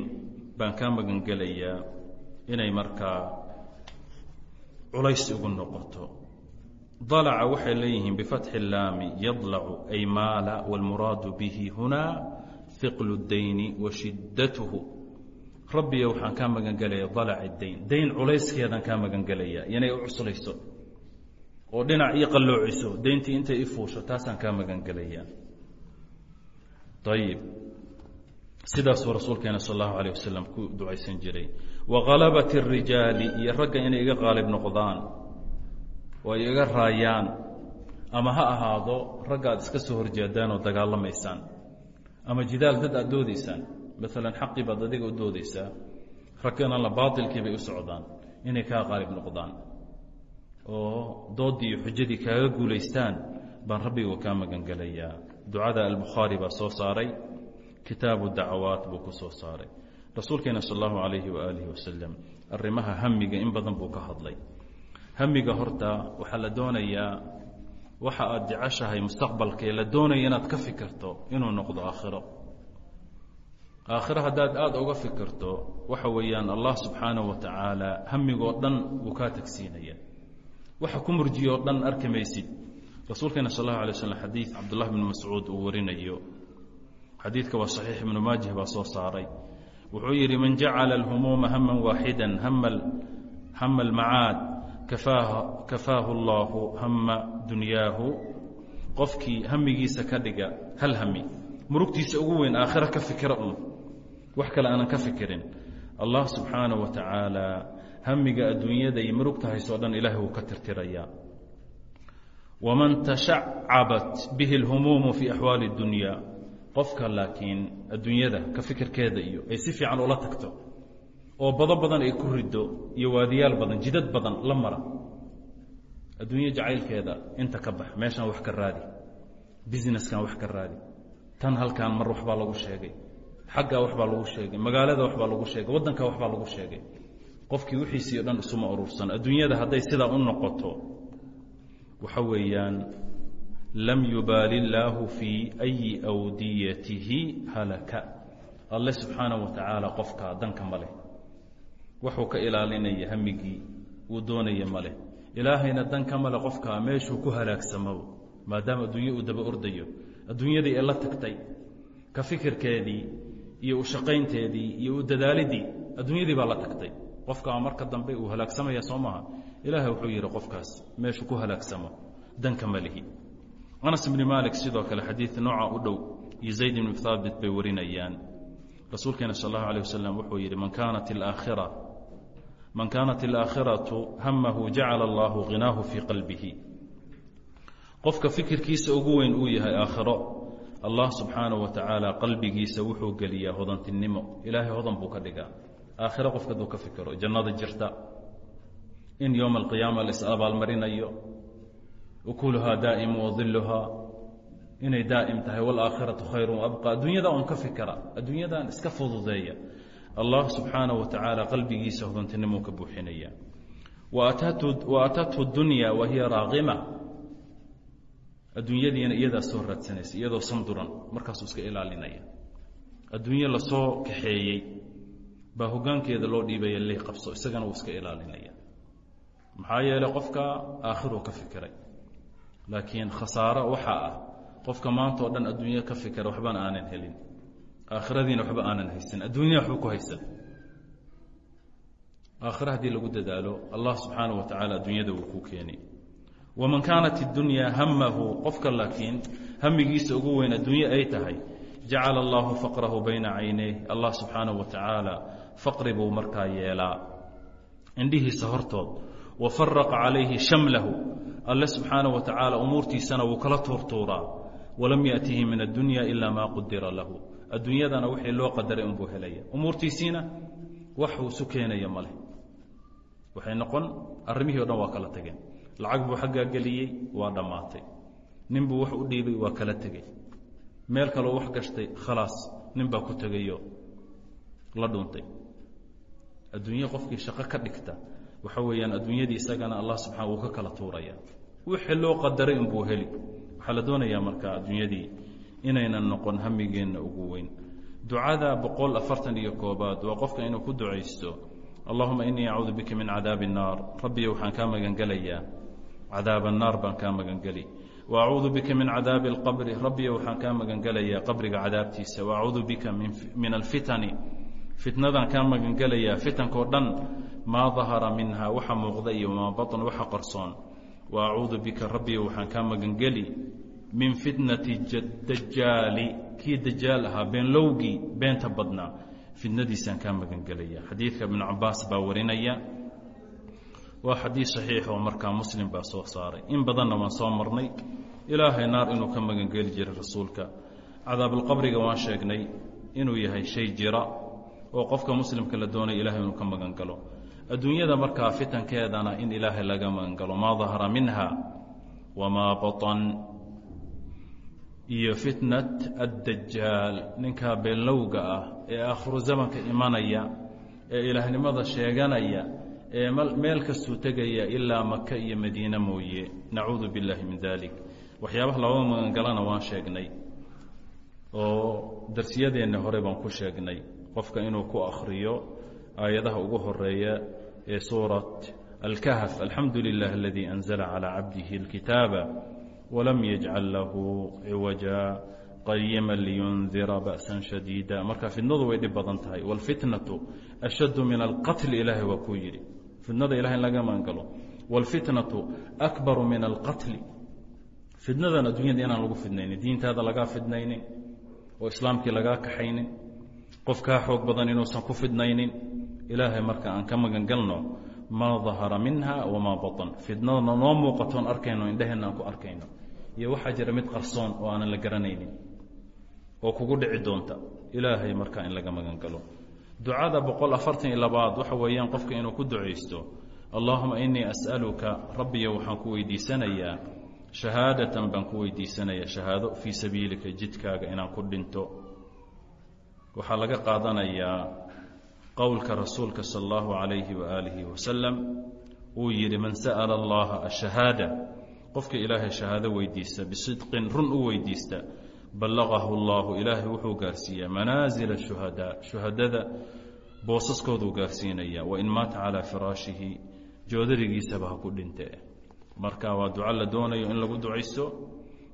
baan kaa magangelayaa inay markaa culays ugu noqoto dalaca waxay leeyihiin bifatxi اllaami yadlacu ay maala wاlmuraadu bihi hunaa hiqlu اdayni wa shidathu rabbiyo waxaan kaa magangelaya dalac dayn. Dayn culayskeedaan kaa magangelaya inay u cuslayso. Oo dhinac ii qalloociso. Dayntii intay i fuusho taasaan kaa magangelaya ayib sidaasuu rasuulkeena sal allahu alah wasalam ku ducaysan jiray. Waqalabat الrijaali iyo ragga inay iga qaalib noqdaan oo ay iga raayaan ama ha ahaado ragga aad iska soo horjeedaan oo dagaalamaysaan ama jidaal dad aad doodaysaan maalan xaqii baad adiga u doodaysaa ragganala baailkii bay u socdaan inay kaa qaalib noqdaan. Oo doodii iyo xujadii kaaga guulaystaan baan rabbiga kaa magangelayaa ducada albukhaari baa soo saaray kitaabu dacwaat buu ku soo saaray. Rasuulkeena sal allahu alayhi waaalihi wasalam arrimaha hamiga in badan buu ka hadlay. Hamiga horta waxaa la doonayaa waxa aad jeceshahay mustaqbalkee la doonaya inaad ka fikirto inuu noqdo aakhiro aakhiro haddaad aada uga fikirto waxa weeyaan allah subxaanaه wa tacaala hamigoo dhan wuu kaa tagsiinaya waxa ku murjiyoo dhan arki maysid rasuulkeena sal اllahu alay slm xadiid cabdullah bn mascuud uu warinayo xadiidka waa saxiix ibnu maajih baa soo saaray wuxuu yidhi man jacala اlhumuuma hama waaxida hama اlmacaad kafaahu اllahu hama dunyaahu qofkii hamigiisa ka dhiga hal hami murugtiisa ugu weyn aakhira ka fikira un wax kale aanan ka fikirin. Allah subxaana wa tacaala hamiga adduunyada iyo murugta haysoo dhan ilaahay wuu ka tirtirayaa. Waman tashacabat bihi اlhumuumu fii axwaali اdunyaa qofka laakiin adduunyada ka fikirkeeda iyo ay si fiican ula tagto oo bado badan ay ku rido iyo waadiyaal badan jidad badan la mara adduunyo jacaylkeeda inta ka bax meeshaan wax ka raadi businesskan wax ka raadi tan halkaan mar waxbaa lagu sheegay xaggaa waxbaa lagu sheegay magaalada waxbaa lagu sheegay waddanka waxbaa lagu sheegay. Qofkii wixiisii o dhan isuma urursan. Adduunyada hadday sidaa u noqoto waxa weeyaan lam yubaali illaahu fii ayi awdiyatihi halaka. Alle subxaana wa tacaala qofkaa danka ma leh. Waxuu ka ilaalinaya hamigii uu doonaya ma leh. Ilaahayna danka male qofkaa meeshuu ku halaagsamo maadaama adduunye uu daba ordayo. Adduunyadii ee la tagtay ka fikirkeedii iyo u shaqaynteedii iyo u dadaalidii adduunyadii baa la tagtay. Qofkaa marka dambe uu halaagsamaya soo maaha. Ilaahay wuxuu yidhi qofkaas meeshuu ku halaagsamo danka ma lihi. Anas bni maalik sidoo kale xadiid nooca u dhow iyo zayd ibni haabit bay warinayaan. Rasuulkeena sal allahu alيh wasalam wuxuu yidhi man kaanat alaakhira man kaanat alaakhiratu hamahu jacala allahu ghinaahu fii qalbihi. Qofka fikirkiisa ugu weyn uu yahay aakhiro allah subxaana wa tacaala qalbigiisa wuxuu geliyaa hodantinimo. Ilaahay hodan buu ka dhigaa. Aakhiro qofka aduu ka fikiro jannada jirta. In yowma alqiyaama lais abaalmarinayo ukuluhaa daa'imu wadiluhaa inay daa'im tahay walaaakhiratu khayru waabqa adduunyada un ka fikira adduunyadan iska fududeeya allah subxaana wa tacaala qalbigiisa hodantinimou ka buuxinaya. Wa atathu dunya wahiya raaqima adduunyadiina iyadaa soo raadsanaysa iyadoo sanduran markaasuu iska ilaalinaya. Adduunye la soo kaxeeyey baa hoggaankeeda loo dhiibaya lii qabso isagana uu iska ilaalinaya. Maxaa yeelay qofka aakhiruu ka fikiray. Laakiin khasaaro waxaa ah qofka maanta dhan adduunya ka fikira waxbana aanan helin. Aakhiradiina waxba aanan haysan adduunya waxba ku haysan. Aakhire haddii lagu dadaalo allah subxaanaه wa tacaala adduunyada wuu ku keeni waman kaanat اdunyaa hamahu qofka laakiin hamigiisa ugu weyn adduunye ay tahay jacala allahu faqrahu bayna caynayh allah subxaanaه wa tacaala faqri buu markaa yeelaa indhihiisa hortood wa faraqa calayhi shamlahu alle subxaanaه wa tacaala umuurtiisana wuu kala tuurtuuraa walam yaأtihi min addunya ila ma qudira lahu adduunyadana wixii loo qadaray unbuu helaya umuurtiisiina wax uu isu keenaya ma leh waxay noqon arrimihii o dhan waa kala tageen lacag buu xaggaa geliyey waa dhammaatay. Nin buu wax u dhiibay waa kala tegey. Meel kaloo wax gashtay khalaas nin baa ku tegayo la dhuntay. Adduunye qofkii shaqo ka dhigta waxa weeyaan adduunyadii isagana allah subxana wuu ka kala tuuraya wixii loo qadaray inbuu heli. Waxaa la doonayaa marka adduunyadii inaynan noqon hamigeenna ugu weyn. Ducada boqol afartan iyo koobaad waa qofka inuu ku ducaysto allahuma inii acuudu bika min cadaabi الnaar rabbiyo waxaan kaa magangelayaa cadaab annaar baan kaa magangeli. Wa acuudu bika min cadaabi alqabri. Rabbiyo waxaan kaa magangelayaa qabriga cadaabtiisa. Wa acuudu bika min alfitani. Fitnadan kaa magangelayaa fitankao dhan maa dahara minha waxa muuqda iyo maa baطn waxa qarsoon. Wa acuudu bika rabbiyo waxaan kaa magangeli. Min fitnati dajaali kii dajaal ahaa beenlowgii beenta badnaa. Fitnadiisaan kaa magangelaya xadiidka ibnu cabaas waa xadiid saxiix oo markaa muslim baa soo saaray. In badanna waan soo marnay. Ilaahay naar inuu ka magangeli jiray rasuulka. Cadaabalqabriga waan sheegnay inuu yahay shay jira oo qofka muslimka la doonaya ilahay inuu ka magangalo. Adduunyada markaa fitankeedana in ilaahay laga magangalo. Maa dahara minha wamaa baطan iyo fitnat addajaal ninkaa beenlowga ah ee aakhiru zamanka imanaya ee ilaahnimada sheeganaya ee meel kastuu tegaya ilaa maka iyo madiine mooye nacuudu biاllaahi min dalik waxyaabaha looga magangalana waan sheegnay oo darsiyadeenna hore baan ku sheegnay qofka inuu ku akhriyo aayadaha ugu horeeya ee suurat alkahf alxamdu lilah aladii anzla calى cabdihi اlkitaaba wlam yajcal lahu ciwaja qayima liyundira ba'san shadiida marka fitnadu way dhib badan tahay wاlfitnatu ashaddu min alqatli ilaahay waa kuu yidhi fitnada ilahay in laga magangalo wاlfitnatu akbaru min alqatli fitnadan adduunyada inaan lagu fidnaynin diintaada lagaa fidnaynin oo islaamkii lagaa kaxaynin qof kaa xoog badan inuusan ku fidnaynin ilaahay marka aan ka magangalno maa dahara minha wamaa baطn fitnadana noo muuqatoon arkayno indheheenna aan ku arkayno. Iyo waxaa jira mid qarsoon oo aanan la garanaynin oo kugu dhici doonta ilaahay markaa in laga magan ducada boqol afartan iyo labaad waxa weeyaan qofka inuu ku ducaysto allahuma inii as'aluka rabbiyo waxaan ku weydiisanayaa shahaadatan baan ku weydiisanayaa shahaado fii sabiilika jidkaaga inaan ku dhinto. Waxaa laga qaadanayaa qowlka rasuulka sal allahu calayhi waaalihi wasalam uu yidhi man sa'ala allaha ashahaada qofka ilaahay shahaado weydiista bisidqin run u weydiista ballaqahu allahu ilaahay wuxuu gaarsiiyaa manaasila shuhadaa shuhadada boosaskooduu gaarsiinaya wain maata calaa firaashihi joodarigiisaba ha ku dhinte. Marka waa duco la doonayo in lagu ducaysto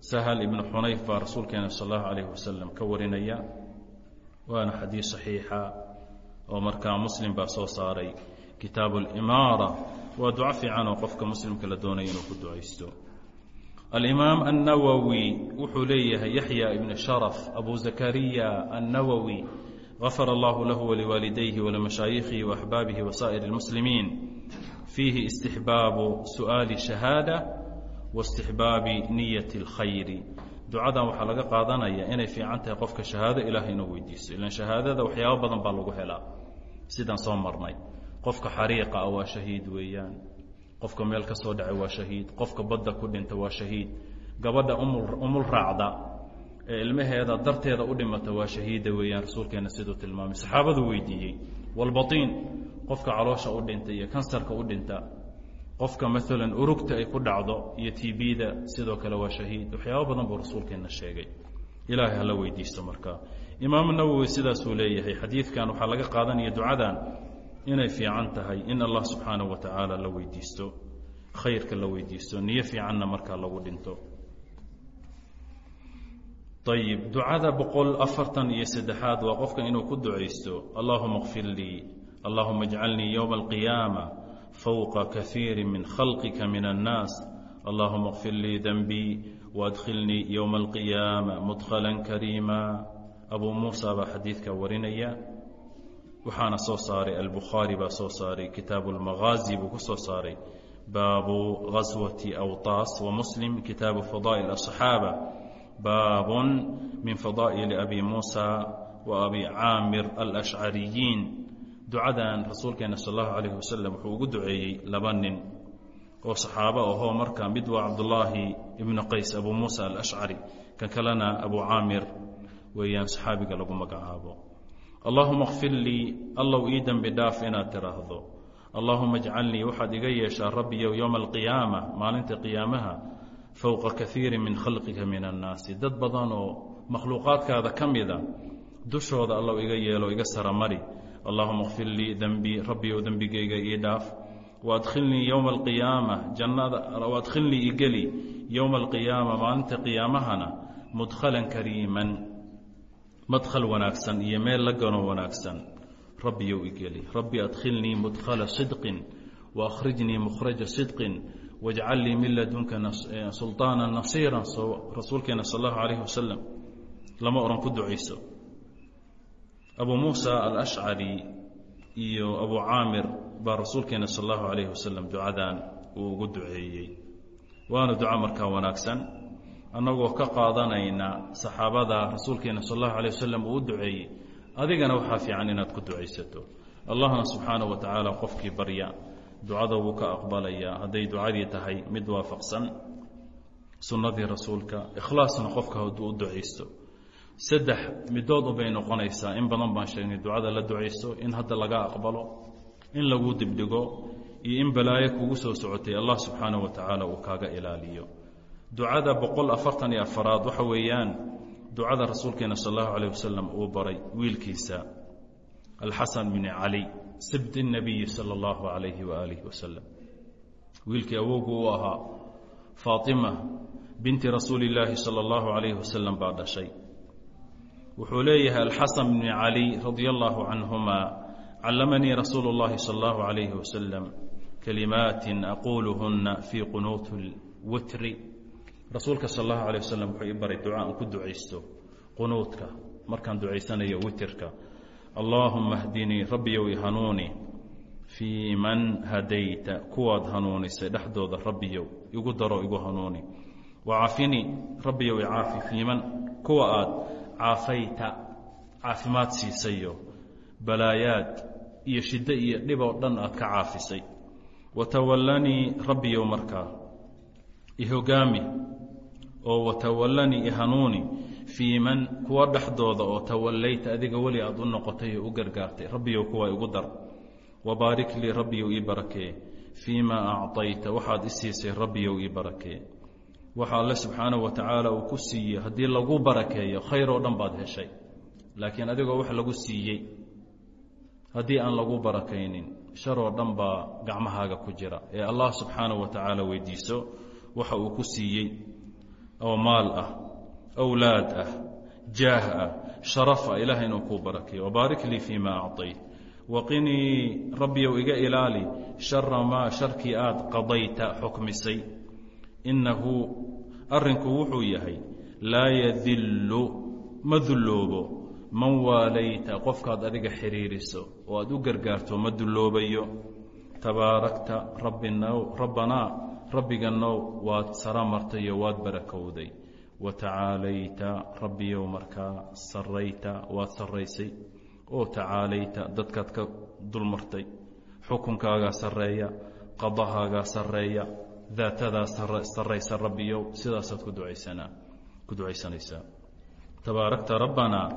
sahal ibnu xunayf baa rasuulkeena sal allahu calayhi wasalam ka warinaya waana xadiid saxiixa oo markaa muslim baa soo saaray. Kitaabu alimaara waa duco fiican oo qofka muslimka la doonaya inuu ku ducaysto alimaam annawowi wuxuu leeyahay yaxya ibn sharaf abu zakariya annawowi gafara allahu lahu waliwaalidayhi walimashaayikhihi waaxbaabihi wasaa'ir اlmuslimiin fiihi istixbaabu su'aali shahaada waistixbaabi niyati اlkhayri ducadan waxaa laga qaadanaya inay fiican tahay qofka shahaado ilaahay inuu weydiisto ilan shahaadada waxyaabo badan baa lagu helaa. Sidaan soo marnay. Qofka xariiqa ah waa shahiid weeyaan qofka meel ka soo dhacay waa shahiid qofka badda ku dhinta waa shahiid gabadha umul raacda ee ilmaheeda darteeda u dhimata waa shahiida weeyaan rasuulkeena siduu tilmaamay. Saxaabadu weydiiyey walbatiin qofka caloosha u dhinta iyo kansarka u dhinta qofka maalan urugta ay ku dhacdo iyo tbda sidoo kale waa shahiid. Waxyaabo badan buu rasuulkeenna sheegay. Ilaahay hala weydiisto marka imaamu nawowi sidaasuu leeyahay xadiidkan waxaa laga qaadanaya ducadan inay fiican tahay in allah subxaanaه wa tacaala la weydiisto khayrka la weydiisto niyo fiicanna markaa lagu dhinto ayib ducada boqol afartan iyo saddexaad waa qofka inuu ku ducaysto allahuma kfir lii allahuma اjcalnii ywma اlqiyaama fowqa kaiiri min khalqika min الnaas allahuma kfir lii denbii waadkhilnii ywma اlqiyaama mudkhala kariima abu muusa baa xadiidka warinaya waxaana soo saaray albukhaari baa soo saaray kitaabu اlmagaazi buu ku soo saaray. Baabu gaswati awtaas wa muslim kitaabu fadaa'il aصxaaba baab min fadaa'il abi muusa wa abi caamir alashcariyiin. Ducadan rasuulkeena sal allahu calayh wasalam wuxuu ugu duceeyey laba nin oo saxaabo ahoo marka mid waa cabdullaahi ibnu qays abu muusa alashcari kan kalena abu caamir. Weeyaan saxaabiga lagu magacaabo allaahuma kfir lii allow ii dembi dhaaf inaad tiraahdo allaahuma ajcalnii waxaad iga yeeshaa rabbiyow yowma alqiyaama maalinta qiyaamaha fowqa kaiiri min khalqika min annaasi dad badan oo makhluuqaadkaada ka mida dushooda allow iga yeelo iga saramari. Allahuma kfir lii dembii rabbiyow dembigayga ii dhaaf. Waadkhilnii yowma alqiyaama jannada waadkhilnii igeli yowma alqiyaama maalinta qiyaamahana mudkhalan kariiman madkhal wanaagsan iyo meel la gano wanaagsan. Rabbiyow igeli rabbi adkhilnii mudkhala sidqin waahrijnii mukhraja sidqin. Wajcal lii min ladunka sulطaana nasiira rasuulkeena sal allahu alayh wasalam lama ohan ku ducayso. Abu muusa alashcari iyo abu caamir baa rasuulkeena sal allahu alayh wasalam ducadan uu ugu duceeyey. Waana duco markaa wanaagsan annagoo ka qaadanayna saxaabada rasuulkeena sal allahu alayh wasalam uu u duceeyey adigana waxaa fiican inaad ku ducaysato. Allahna subxaanaه wa tacaala qofkii barya ducada wuu ka aqbalayaa hadday ducadii tahay mid waafaqsan sunnadii rasuulka ikhlaasna qofka hadduu u ducaysto. Saddex midood unbay noqonaysaa. In badan baan sheegnay ducada la ducaysto in hadda laga aqbalo in lagu dibdhigo iyo in balaayo kugu soo socotay allah subxaanaه wa tacaala uu kaaga ilaaliyo ducada boqol afartan iyo afaraad waxa weeyaan ducada rasuulkeena sal allahu alayh wasalam uu baray wiilkiisa alxasan bn cali sibdi nabiyi sala allahu alayhi waaalihi wasalam wiilkii awowgu u ahaa faatima binti rasuuli llaahi sala allahu alayhi wasalam baa dhashay. Wuxuu leeyahay alxasan bn cali radia allahu canhuma callamanii rasuulu اllahi sal allahu alayhi wasalam kalimaati aquuluhuna fii qunuut witri rasuulka sal allahu alay wasalam wuxuu ii baray duca aan ku ducaysto qunuudka. Markaan ducaysanayo witirka allaahuma hdinii rabbiyow i hanuuni fii man hadayta. Kuwaad hanuunisay dhexdooda rabbiyow igu daro igu hanuuni. Wacafinii rabbiyow i caafi fii man. Kuwa aad caafayta caafimaad siisayo balaayaad iyo shiddo iyo dhib oo dhan aad ka caafisay. Watawallanii rabbiyow markaa ihogaami oo watawallanii ihanuuni fii man kuwa dhexdooda oo tawallayta adiga weli aad u noqotay oo u gargaartay rabbiyow kuwa igu dar wabaarik lii rabbiyow ii barakee fii maa acطayta waxaad i siisay rabbiyow ii barakee waxa alle subxaanaه wa tacaala uu ku siiyey haddii lagu barakeeyo khayr oo dhan baad heshay laakiin adigoo wax lagu siiyey haddii aan lagu barakaynin shar oo dhan baa gacmahaaga ku jira ee allah subxaanaه wa tacaala weydiiso waxa uu ku siiyey oo maal ah awlaad ah jaah ah sharaf ah inuu kuu barakeeyo wabaarik lii fii ma acطayt waqinii rabbiyow iga ilaali shara maa sharkii aad qadayta xukmisay. Innahu arrinku wuxuu yahay laa yadillu ma dulloobo. Man waalayta qofkaad adiga xidhiiriso oo aad u gargaarto ma dulloobayo. Tabaarakta rabbanaa rabbiganow waad sara martayo waad barakowday. Wa tacaalayta rabbiyow markaa sarayta waad sarraysay. Oo tacaalayta dadkaad ka dulmartay xukunkaagaa sarreeya qadahaagaa sarreeya daatadaa sarraysa rabbiyow sidaasaad ku ducaysanaysaa. Tabaarakta rabbanaa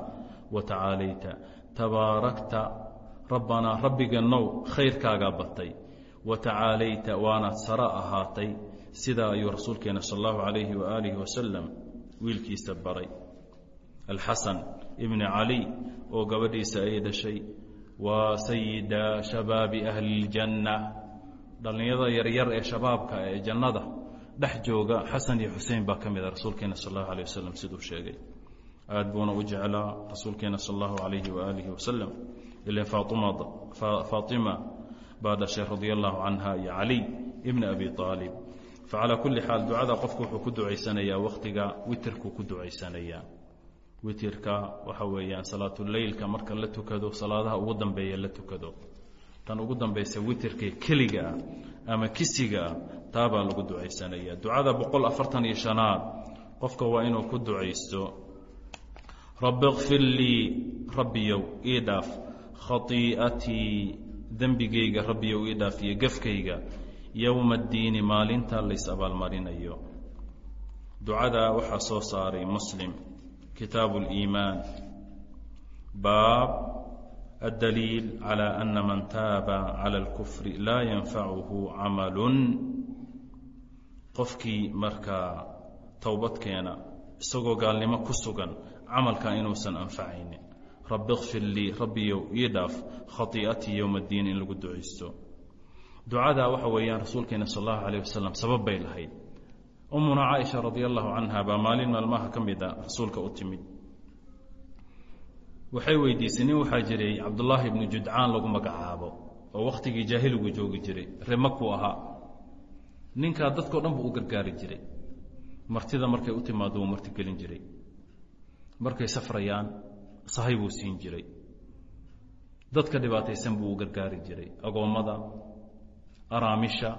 wa tacaalayta. Tabaarakta rabbanaa rabbiganow khayrkaagaa batay wa tacaalayta waanaad sara ahaatay sidaa ayuu rasuulkeena sal allahu calayhi waaalihi wasalam wiilkiisa baray. Alxasan ibni cali oo gabadhiisa ay dhashay waa sayida shabaabi ahli اljanna dhallinyarada yaryar ee shabaabka ee jannada dhex jooga xasan iyo xusein baa ka mid a rasuulkeena sal allahu alيh wasalam siduu sheegay. Aad buuna u jeclaa rasuulkeena sal allahu alayhi waaalihi wasalam ilan faatima baa dhashay radia allahu iyo caliy ibna abi aalib facalaa kulli xaal ducada qofku wuxuu ku ducaysanayaa wakhtiga witirkuu ku ducaysanayaa witirka waxa weeyaan salaatuleylka marka la tukado salaadaha ugu dambeeya la tukado. Tan ugu dambaysa witirka keliga ah ama kisiga ah taabaa lagu ducaysanaya. Ducada boqol afartan iyo shanaad qofka waa inuu ku ducaysto rabi kfir lii rabbiyow ii dhaaf khaii'atii dembigayga rabbiyow ii dhaaf iyo gefkayga yowma addiini maalinta lays abaalmarinayo ducada waxaa soo saaray muslim kitaabu اliimaan baab addaliil calى ana man taaba calى اlkufri laa yanfacuhu camalu qofkii markaa towbad keena isagoo gaalnimo ku sugan camalkaa inuusan anfacaynin rabi kfir lii rabbiyow ii dhaaf khaii'atii yowma اddiin in lagu ducaysto. Ducada waxa weeyaan rasuulkeena sal allahu alayh wasalam sabab bay lahayd. Umuna caaisha radi allahu canha baa maalin maalmaha ka mida rasuulka u timid. Waxay weydiisay nin waxaa jiray cabdullaahi ibnu judcaan lagu magacaabo oo wakhtigii jaahiligu joogi jiray remakuu ahaa ninkaa dadkao dhan buu u gargaari jiray. Martida markay u timaado wuu martigelin jiray. Markay safrayaan sahay buu siin jiray. Dadka dhibaataysan buu u gargaari jiray. Agoommada araamisha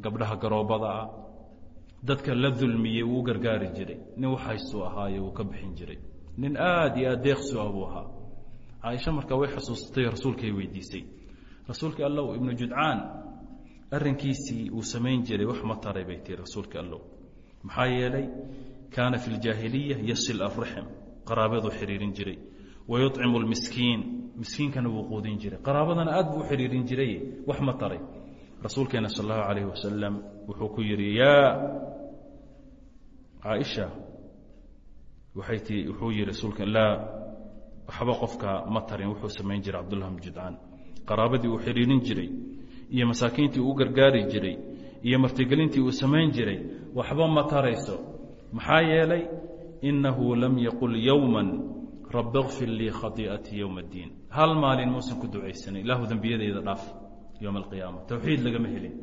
gabdhaha garoobada ah dadka la dulmiyey wuu u gargaari jiray. Nin wax haystuu ahaaye wuu ka bixin jiray. Nin aada iyo aad deeqsu ah buu ahaa. Caaisha markaa way xusuusatay rasuulkay weydiisay. Rasuulka allow ibnu judcaan arrinkiisii uu samayn jiray wax ma taray bay tii rasuulka allow maxaa yeelay kaana fi ljaahiliya yasil arraxm qaraabaduu xidhiirin jiray wayucimu lmiskiin miskiinkana wuu quudin jiray qaraabadana aad buu u xidhiirin jiray wax ma taray rasuulkeena sal allahu alayh wasalam wuxuu ku yidhi yaa caaisha waxay tii wuxuu yihi rasuulka laa waxba qofka ma tarin wuxuu samayn jiray cabdullah bn judcaan qaraabadii uu xidhiirin jiray iyo masaakiintii uu gargaari jiray iyo martigelintii uu samayn jiray rabi kfir lii khaii'atii yowma اddiin hal maalin muusan ku ducaysanin ilaahu dembiyadeyda dhaaf yowma alqiyaama towxiid lagama helin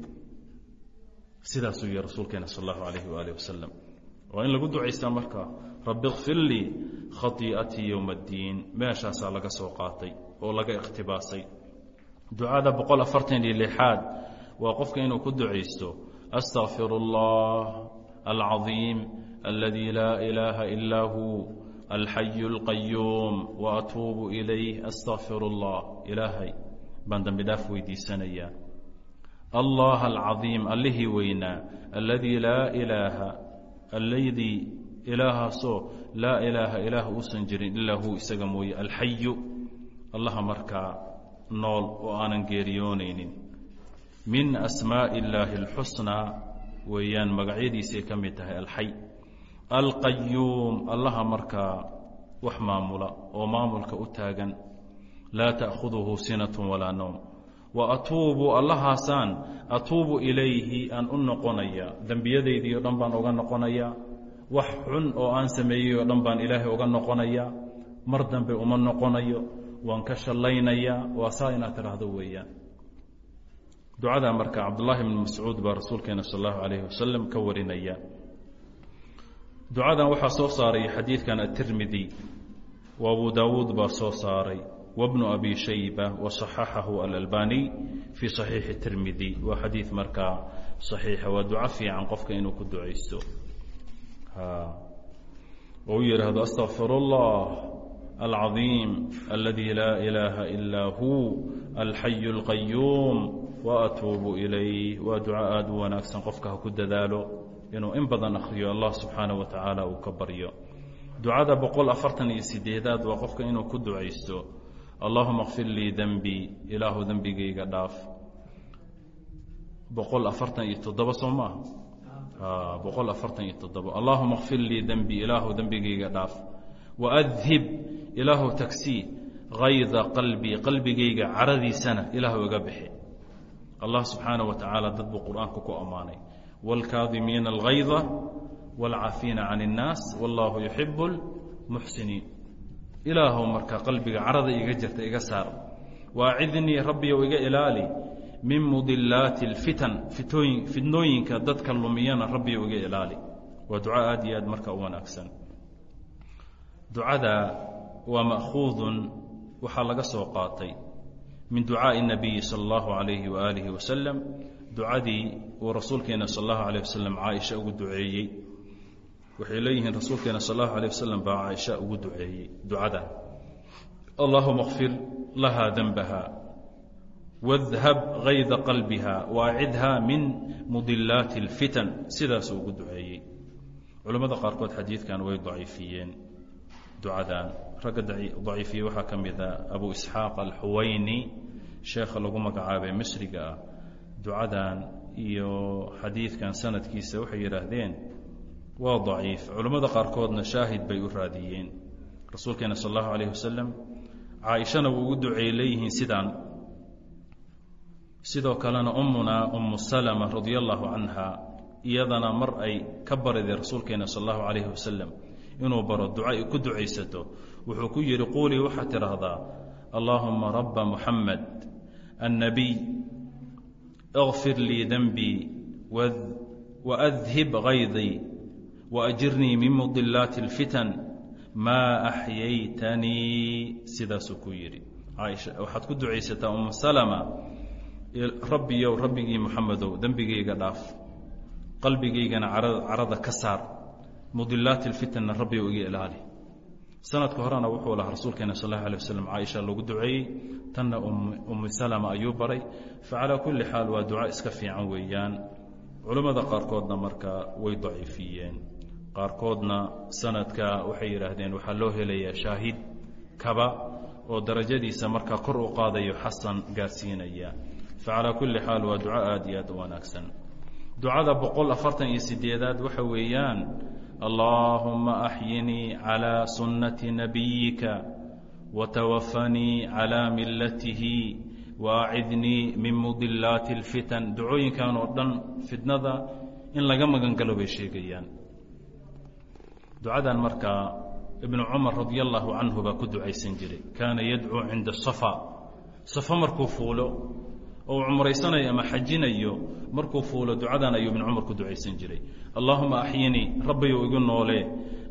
sidaasuu yihi rasuulkeena sal allahu alayh waalih wasalam waa in lagu ducaystaa markaa rabi kfir lii khaii'atii yowma اddiin meeshaasaa laga soo qaatay oo laga ikhtibaasay ducada boqol afartan iyo lixaad waa qofka inuu ku ducaysto astaqfir اllah alcaiim aladi laa ilaaha ilaa hu alxayu اlqayuum waatuubu ilayh astaqfir اllah ilaahay baan dambi dhaaf weydiisanayaa allah alcaiim allihii weynaa alladii laa ilaaha alladii ilaahaasoo laa ilaaha ilaah uusan jirin ilaa hu isaga mooye alxayu allaha markaa nool oo aanan geeriyoonaynin min asmaaءi اllaahi اlxusnaa weeyaan magacyadiisay ka mid tahay alxay alqayuum allaha markaa wax maamula oo maamulka u taagan laa ta'khuduhu sinat walaa nowm wa atuubu allahaasaan atuubu ilayhi aan u noqonaya dembiyadaydii o dhan baan oga noqonayaa wax xun oo aan sameeyey oo dhan baan ilaahay oga noqonayaa mar dambe uma noqonayo waan ka shallaynayaa waa saa inaad tidhaahdo weeyaan. Ducadaa marka cabdullaahi bn mascuud baa rasuulkeena sal allahu alayh wasalam ka warinaya ducadan waxaa soo saaray xadiidkan atirmidi wa abu daawuud baa soo saaray wabnu abi shayba waصaxaxahu alalbaniy fii صaxiixi tirmidi waa xadiid markaa صaxiixa waa duco fiican qofka inuu ku ducaysto oo u yidhaahdo astaqfir اllah alcaiim aladi laa ilaaha ilaa hu alxayu اlqayuum waatuubu ilayh waa duco aada u wanaagsan qofka ha ku dadaalo inuu in badan akhriyo allah subxaanaه wa tacaala uu ka baryo. Ducada boqol afartan iyo sideedaad waa qofka inuu ku ducaysto allahuma kfir lii denbii ilaahu dembigayga dhaaf. Boqol afartan iyo toddoba soo maaha boqol afartan iyo toddoba. Allahuma kfir lii denbii ilaahu dembigayga dhaaf. Waadhib ilaahu tagsii hayda qalbii qalbigayga caradiisana ilaahu iga bixi. Allah subxaanaه wa tacaala dad buu qur'aanka ku ammaanay wاlkaadimiina اlgayda wاlcafiina can الnaas wاllahu yuxib اlmuxsiniin ilaahow marka qalbiga carada iga jirta iga saar waacidnii rabbiyow iga ilaali min mudilaati اlfitan itooyin fitnooyinka dadka lumiyana rabbiyow iga ilaali waa duco aad iyo aad marka u wanaagsan ducada waa ma'khuudun waxaa laga soo qaatay min ducaaءi الnabiyi salى اllahu عalayhi waalihi wasalam ducadii uu rasuulkeena sal اllahu alيه wasalam caaisha ugu duceeyey waxay leeyihiin rasuulkeena sal اllahu alيه wasalam baa caaisha ugu duceeyey ducada allahuma اkfir laha denbaha wadhab kayda qalbiha waacidha min mudilaati اlfitan sidaasuu ugu duceeyey culimmada qaarkood xadiidkan way daciifiyeen ducadan ragga daciifiye waxaa ka mida abu isxaaq alxuwayni sheekha lagu magacaabay misriga ah ducadan iyo xadiidkan sanadkiisa waxay yidhaahdeen waa daciif. Culimmada qaarkoodna shaahid bay u raadiyeen. Rasuulkeena sal allahu alayh wasalam caaishana wuu ugu duceeyey leeyihiin sidaan. Sidoo kalena ummuna ummu salama radia allahu canha iyadana mar ay ka bariday rasuulkeena sal allahu alayhi wasalam inuu baro duca ku ducaysato. Wuxuu ku yidhi quulii waxaad tidhaahdaa allaahuma rabba muxamed annabiy اغfir lii denbii waadhib kaydii waajirnii min mudilaati اlfitan maa axyaytanii sidaasuu ku yidhi caaisha waxaad ku ducaysataa umu salama rabbiyow rabbigii muxamedow dembigayga dhaaf qalbigaygana carada ka saar mudilaati اlfitanna rabbiyow iga ilaali sanadka horena wuxuu lahaa rasuulkeena sal اllahu alيه waslm caaisha lagu duceeyey tanna ummi salama ayuu baray. Facalaa kulli xaal waa duca iska fiican weeyaan. Culimmada qaarkoodna marka way daciifiyeen. Qaarkoodna sanadka waxay yidhaahdeen waxaa loo helayaa shaahid kaba oo darajadiisa markaa kor u qaadayo xasan gaarsiinaya. Facalaa kulli xaal waa duco aad iyo aad u wanaagsan. Ducada boqol afartan iyo sideedaad waxa weeyaan allaahuma axyinii calى sunnati nabiyika watawafanii calى milatihi waacidnii min mudilaati اlfitan ducooyinkan oo dhan fitnada in laga magan bay sheegayaan ducadan markaa ibnu cumar radi allahu canhu baa ku ducaysan jiray kaana yadcuu cinda safa safa markuu fuulo oo cumraysanayo ama xajinayo markuu fuulo ducadan ayuu ibnu cumar ku ducaysan jiray allaahuma axyinii rabbiyow igu noolee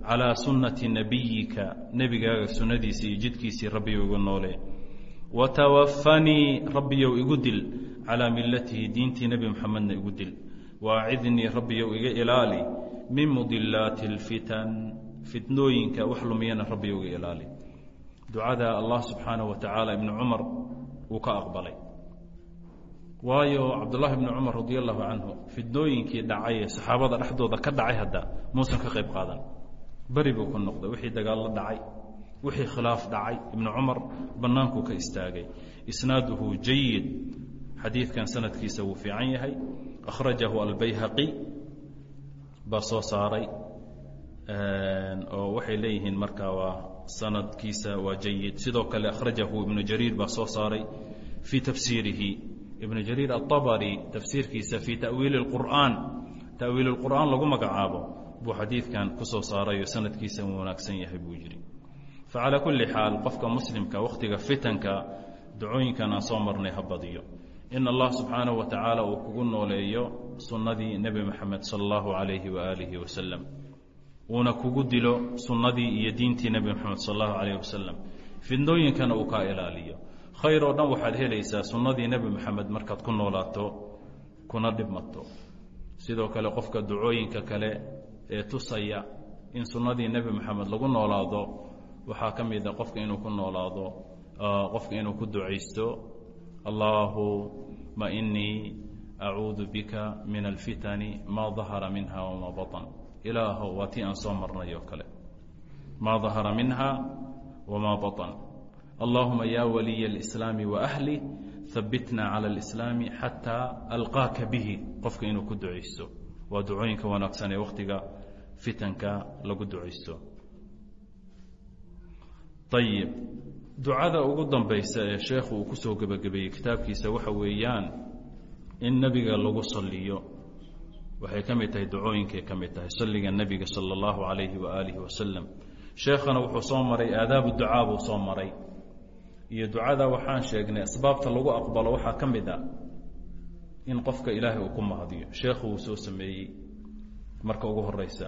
calaa sunnati nebiyika nebigaaga sunnadiisii iyo jidkiisii rabbiyow igu noolee watawafanii rabbiyow igu dil calaa millatihi diintii nebi moxamedna igu dil waacidnii rabbiyow iga ilaali min mudilaati اlfitan fitnooyinka wax lumiyana rabbiyow iga ilaali ducada allah subxaanaه wa tacaala ibnu cumar wuu ka aqbalay waayo cabdullaahi bni cumar radi canhu fidnooyinkii dhacay ee saxaabada dhexdooda ka dhacay hadda muusan ka qayb qaadan beri buu ku noqday wixii dagaallo dhacay wixii khilaaf dhacay ibnu cumar bannaankuu ka istaagay. Isnaaduhu jayid xadiidkan sanadkiisa wuu fiican yahay. Akhrajahu albayhaqi baa soo saaray oo waxay leeyihiin markaa waa sanadkiisa waa jayid sidoo kale akhrajahu ibnu jariir baa soo saaray fii tafsiirihi. Ibnu jariir aabari tafsiirkiisa fii tawiili اqur'aan tawiil اqur'aan lagu magacaabo buu xadiidkan ku soo saarayo sanadkiisa wanaagsan yahay buu yidhi. Fa kulli xaal qofka muslimka wakhtiga fitanka dacooyinkan aan soo marnay ha badiyo. In allah subxaanahu wa tacaala uu kugu nooleeyo sunnadii nebi moxamed sala allahu calayhi waaalihi wasalam uuna kugu dilo sunnadii iyo diintii nebi moxamed sal allahu calayhi wasalam fidnooyinkana uu kaa ilaaliyo. Khayr oo dhan waxaad helaysaa sunnadii nebi moxamed markaad ku noolaato kuna dhibmato. Sidoo kale qofka ducooyinka kale ee tusaya in sunnadii nebi moxamed lagu noolaado waxaa ka mid a qofka inuu ku noolaado qofka inuu ku ducaysto allaahuma inii acuudu bika min alfitani maa dahara minha wamaa baan ilaahow waa tii aan soo marnay oo kale. Maa dahara minha wamaa baطan allaahuma ya waliya اlislaami waahli habitna cala alislaami xataa alqaaka bihi. Qofka inuu ku ducaysto. Waa ducooyinka wanaagsan ee wakhtiga fitanka lagu ducaysto. Ayib ducada ugu dambaysa ee sheekhu uu ku soo gebagabeeyey kitaabkiisa waxa weeyaan in nebiga lagu saliyo waxay ka mid tahay ducooyinkay ka mid tahay. Salliga nebiga sala allahu calayhi waaalihi wasalam sheekhana wuxuu soo maray aadaabu ducaa buu soo maray. Iyo ducada waxaan sheegnay asbaabta lagu aqbalo waxaa ka mid a in qofka ilaahay uu ku mahadiyo. Sheekhu uu soo sameeyey marka ugu horeysa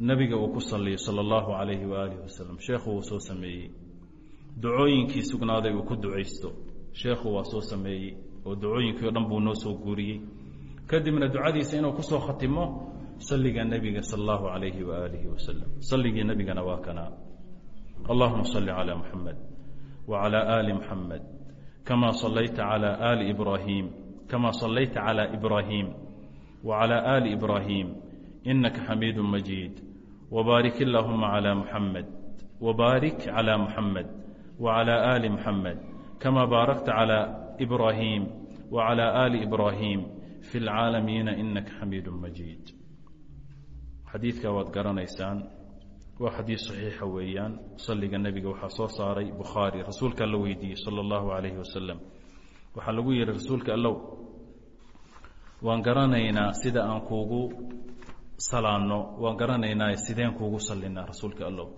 nebiga uu ku saliyo sala allahu calayhi waaalihi wasalam sheekhu uu soo sameeyey. Ducooyinkii sugnaaday uu ku ducaysto. Sheekhu waa soo sameeyey oo ducooyinkii o dhan buu noo soo guuriyey. Kadibna ducadiisa inuu ku soo khatimo saliga nebiga sala allahu calayhi waaalihi wasalam saligii nebigana waa kanaa. Allahuma salli calaa muxamed wacalaa aali muxamed kama salayta calaa aali ibraahim kama salayta calaa ibraahim wacalaa aali ibraahim inaka xamiidu majiid wbaarik allahuma calaa muxamed wbaarik calaa muxamed wacalaa aali muxamed kama baarakta calaa ibraahiim wacalaa aali ibraahiim fi lcaalamiina inaka xamiidu majiid xadiidkaa waad garanaysaan waa xadiid saxiixa weeyaan salliga nebiga waxaa soo saaray bukhaari rasuulka alla weydiiyey sala allahu calayhi wasalam waxaa lagu yihi rasuulka allow waan garanaynaa sida aan kuugu salaanno waan garanaynaa sideen kuugu sallinaa rasuulka allow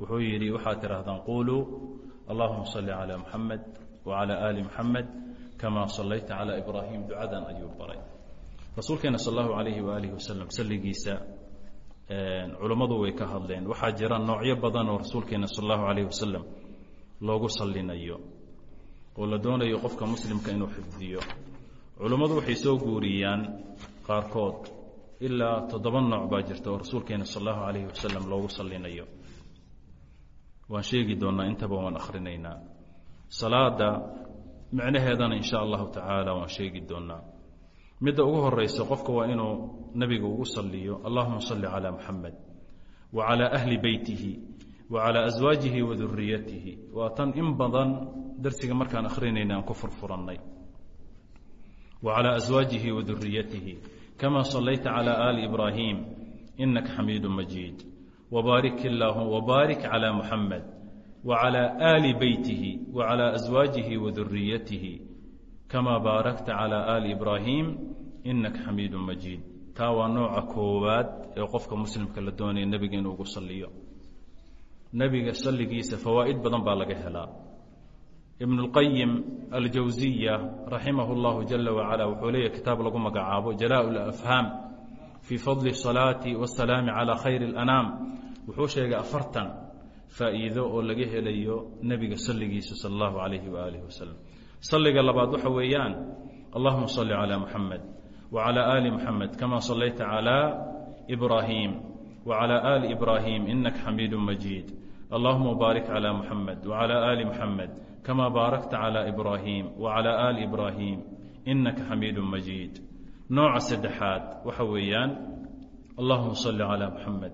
wuxuu yidhi waxaad tidhaahdaan quuluu allahuma salli calaa muxamed wacalaa aali muxamed kamaa sallayta calaa ibraahim ducadan ayuu baray. Rasuulkeena sal allahu calayhi waaalihi wasalam salligiisa culummadu way ka hadleen. Waxaa jira noocyo badan oo rasuulkeena sal allahu calayhi wasalam loogu sallinayo oo la doonayo qofka muslimka inuu xifdiyo. Culummadu waxay soo guuriyaan qaarkood ilaa toddoba nooc baa jirta oo rasuulkeena sal allahu calayhi wasalam loogu sallinayo. Waan sheegi doonnaa intaba waan akhrinaynaa. Salaada micnaheedana in allahu tacaala waan sheegi doonnaa. Midda ugu horeysa qofka waa inuu nebiga ugu saliyo allahuma salli calaa muxamed wa calaa ahli beytihi wa calaa aswaajihi wa duriyatihi waa tan in badan darsiga markaan akhrinayna aan ku furfurannay. Wa calaa aswaajihi wa duriyatihi kama salayta calى aali ibraahim inaka xamiidu majiid wbaarik wbaarik calى muxamed wacalى aali beytihi wacalى aswaajihi waduriyatihi kama baarakta calى aali ibraahim inaka xamiidu majiid taa waa nooca koowaad ee qofka muslimka la doonaya nebiga inuu ugu saliyo nebiga salligiisa fawaa'id badan baa laga helaa ibn اlqayim aljawsiya raximah اllahu jala wacala wuxuu leeyahy kitaab lagu magacaabo jalaa اlafhaam fii fadli الsalaati wاsalaami calى khayr اlanaam wuxuu sheegay afartan faa'iido oo laga helayo nebiga salligiisa sal اllahu alayhi waaalih wasalam salliga labaad waxa weeyaan allahuma salli calى muxamed wacalى aali muxamed kama salayta calى ibraahim wacalى aali ibraahim inaka xamiidu majiid allahuma baarik calى muxamed wacalى aali muxamed kama baarakta calى ibraahim wacalى aali ibraahim inaka xamiidu majiid nooca saddexaad waxa weeyaan allahuma salli calى muxamed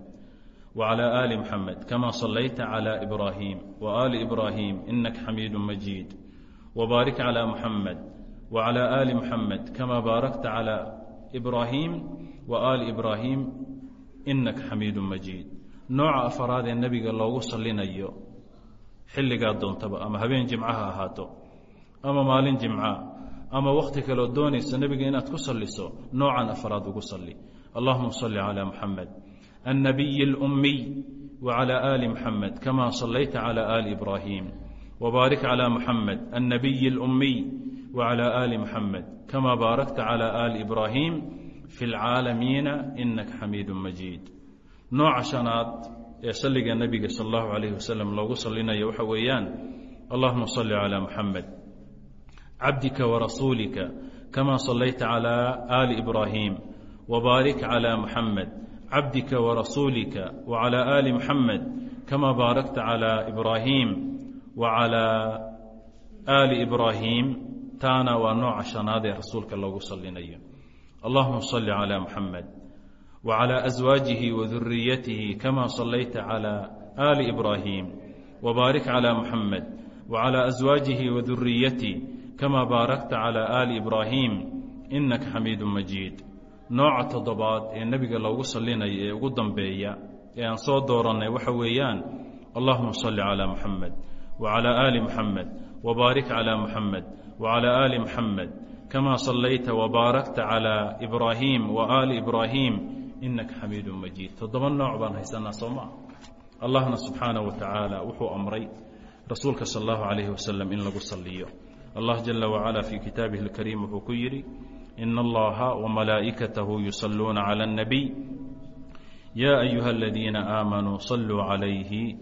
wacalى aali muxamed kama salayta calى ibraahim waaali ibraahim inaka xamiidu majiid wbaarik calى muxamed wacalى aali muxamed kama baarakta calى ibraahim waaali ibraahim inaka xamiidu majiid nooca afaraad ee nebiga loogu salinayo xilligaa doontaba ama habeen jimca ha ahaato ama maalin jimca ama wakhti kaloo doonaysa nebiga inaad ku salliso noocan afaraad ugu salli allahuma salli calى muxamed الnabiyi اlأmiy wعalى aali muxamed kama salayta calى aali ibraahim wbaarik calى muxamed الnabiyi اlأmiy wعalى aali muxamed kama baarakta calى aali ibraahim fi اlcaalamiina inaka xamiidu majiid nooca shanaad ee salliga nebiga sal allahu calayh wasalam loogu sallinaya waxa weeyaan allahuma salli calaa muxamed cabdika warasuulika kama sallayta calaa aali ibraahim wabaarik calaa muxamed cabdika warasuulika wacalaa aali muxamed kama baarakta calaa ibraahim wacalaa aali ibraahim taana waa nooca shanaad ee rasuulka loogu sallinayo allahuma salli calaa muxamed wclى aswaajihi waduriyatihi kama salayta calى aali ibraahim wbaarik calى muxamed wcalى aswaajihi waduriyati kama baarakta calى aali ibraahim inaka xamiidu majiid nooca toddobaad ee nebiga loogu salinayo ee ugu dambeeya ee aan soo doorannay waxa weeyaan allahuma صل عlى mحamed وعlى آli mحamed وbaarik عlى mحamed وعlى آli mحamed kama صlayta وbaarakta عlى إbrahim وآli إbrahim inaka xamiidu majiid. Toddoba nooc baan haysanaa soo maa allahna subxaana wa tacaala wuxuu amray rasuulka sal allahu calayhi wasalam in lagu saliyo allah jala wacala fii kitaabihi اlkariim wuxuu ku yidhi in allaha wamalaa'ikatahu yusaluuna cala اnnabiy ya ayuha aladiina aamanuu saluu calayhi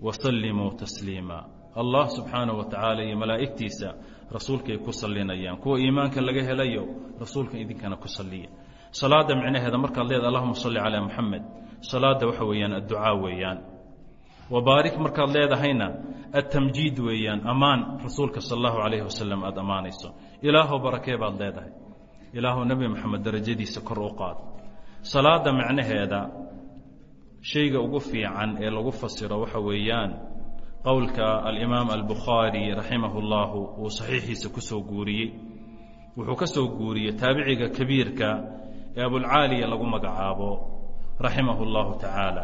wasalimuu tasliima. Allah subxaana wa tacaala iyo malaa'igtiisa rasuulkaay ku salinayaan kuwa iimaanka laga helayo rasuulka idinkana ku saliya salaada micnaheeda markaad leeda allahuma salli calaa muxamed salaada waxa weeyaan adducaa weeyaan. Wabaarik markaad leedahayna atamjiid weeyaan ammaan rasuulka sal allahu calayhi wasalam aada ammaanayso. Ilaahow barakee baad leedahay. Ilaahow nebi moxamed darajadiisa kor u qaad. Salaada macnaheeda shayga ugu fiican ee lagu fasiro waxa weeyaan qowlka alimaam albukhaari raximah اllahu uu saxiixiisa ku soo guuriyey. Wuxuu ka soo guuriyey taabiciga kabiirka ee abulcaaliya lagu magacaabo raximah اllahu tacaala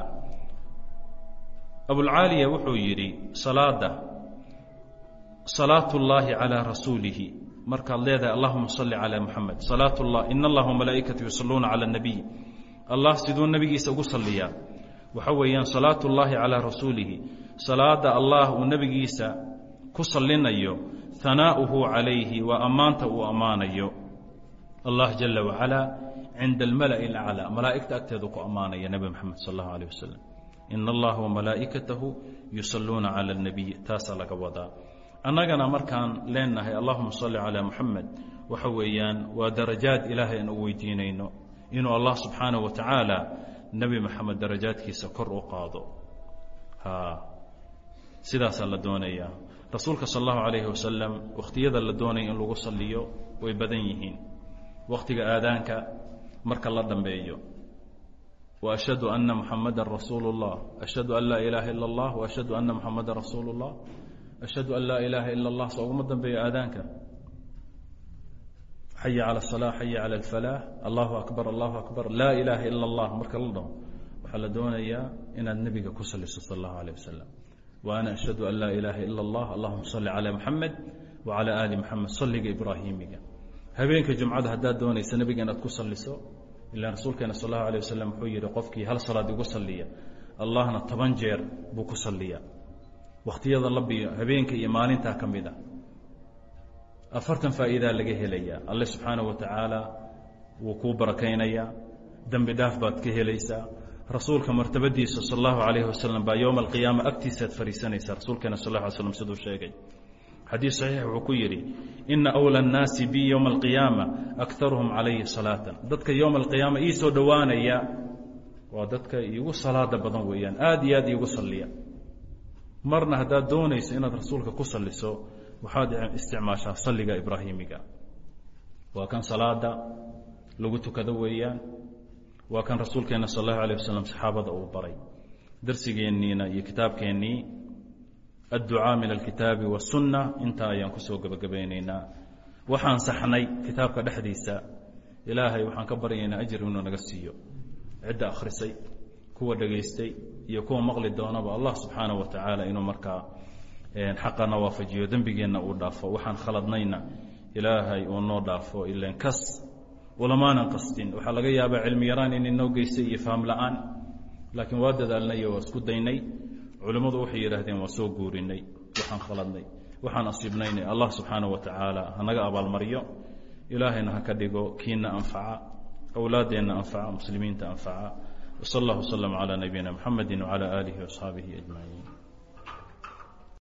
abulcaaliya wuxuu yidhi salaada salaat اllahi calىa rasuulihi markaad leedahay allahuma salli calى muxamed salaat اllah in allah wmalaa'ikatu yusaluuna calى الnabiy allah siduu nebigiisa ugu saliyaa waxa weeyaan salaat اllahi calىa rasuulihi salaada allah uu nebigiisa ku salinayo hanaa'uhu calayhi waa ammaanta uu ammaanayo allah jala wacalaa cinda almala'i alaclaa malaa'igta agteedu ku ammaanaya nebi moxamed sal allahu alيh wasalam in allaha wamalaa'ikatahu yusaluuna cala اlnabiy taasaa laga wadaa annagana markaan leenahay allahuma salli calaa muxamed waxa weeyaan waa darajaad ilaahay aan u weydiinayno inuu allah subxaanaه wa tacaala nebi moxamed darajaadkiisa kor u qaado sidaasaa la doonayaa rasuulka sal allahu calayhi wasalam wakhtiyada la doonaya in lagu saliyo way badan yihiin wakhtiga aadaanka marka la dambeeyo wa ashhadu ana muxamadan rasuulu اllah ashhadu an laa ilaaha ila اllah wa ashhadu ana muxamadan rasuulu اllah ashhadu an laa ilaaha ila اllah soo uguma dambeeyo aadaanka xaya calى الصalaaة xaya calى اlfalaax allahu akbar allahu akbar laa ilaaha ila اllah marka la dhaho waxaa la doonayaa inaad nebiga ku saliso sal اllahu alيه wasalam وأna أشhهadu an laa ilaaha ilا الlah allahuma صali عalى mحamed وعalى ali mحamed saliga ibraahimiga habeenka jumcada haddaad doonaysa nabiga inaad ku saliso ilaa rasuulkeena sal allahu alay wuxuu yidhi qofkii hal salaad ugu saliya allahna toban jeer buu ku saliyaa wakhtiyada labiyo habeenka iyo maalintaa ka mid a. Afartan faa'iidaa laga helayaa. Alle subxaanahu wa tacaala wuu kuu barakaynayaa dembi dhaaf baad ka helaysaa. Rasuulka martabadiisa sal allahu alayhi baa yowma alqiyaama agtiisaad fariisanaysaa. Rasuulkeena sal la alay siduu sheegay xadiis saxiix wuxuu ku yidhi ina awla annaasi bi yowma alqiyaama akaruhum calayhi salaatan. Dadka yowma alqiyaama ii soo dhowaanaya waa dadka iigu salaada badan weeyaan aada iyo aad iigu salliya. Marna haddaad doonayso inaad rasuulka ku salliso waxaad isticmaashaa salliga ibraahimiga. Waa kan salaada lagu tukado weeyaan waa kan rasuulkeena sal allahu alيh waslm saxaabada uu baray. Darsigeenniina iyo kitaabkeennii adducaa min alkitaabi wasunna intaa ayaan ku soo gebagabeynaynaa waxaan saxnay kitaabka dhexdiisa ilaahay waxaan ka baryaynaa ajir inuu naga siiyo cidda akhrisay kuwa dhegaystay iyo kuwa maqli doonaba allah subxaana wa inuu markaa xaqana waafajiyo dembigeenna uu dhaafo waxaan khaladnayna ilaahay uu noo dhaafo ilan kas ulamaanan qastin waxaa laga yaabaa cilmi yaraan in inoo geystay iyo faham laakiin waa dadaalnay oo isku daynay culimmadu waxay yidhaahdeen waa soo guurinay waxaan khaladnay waxaan asiibnaynay allah subxaana wa tacaala hanaga abaalmaryo ilaahayna ha ka dhigo kiina anfaca awlaaddeenna anfaca muslimiinta anfaca. Wsal allah wslm calى nabiyina mxamedi wcalى aalihi waasxaabihi ajmaciin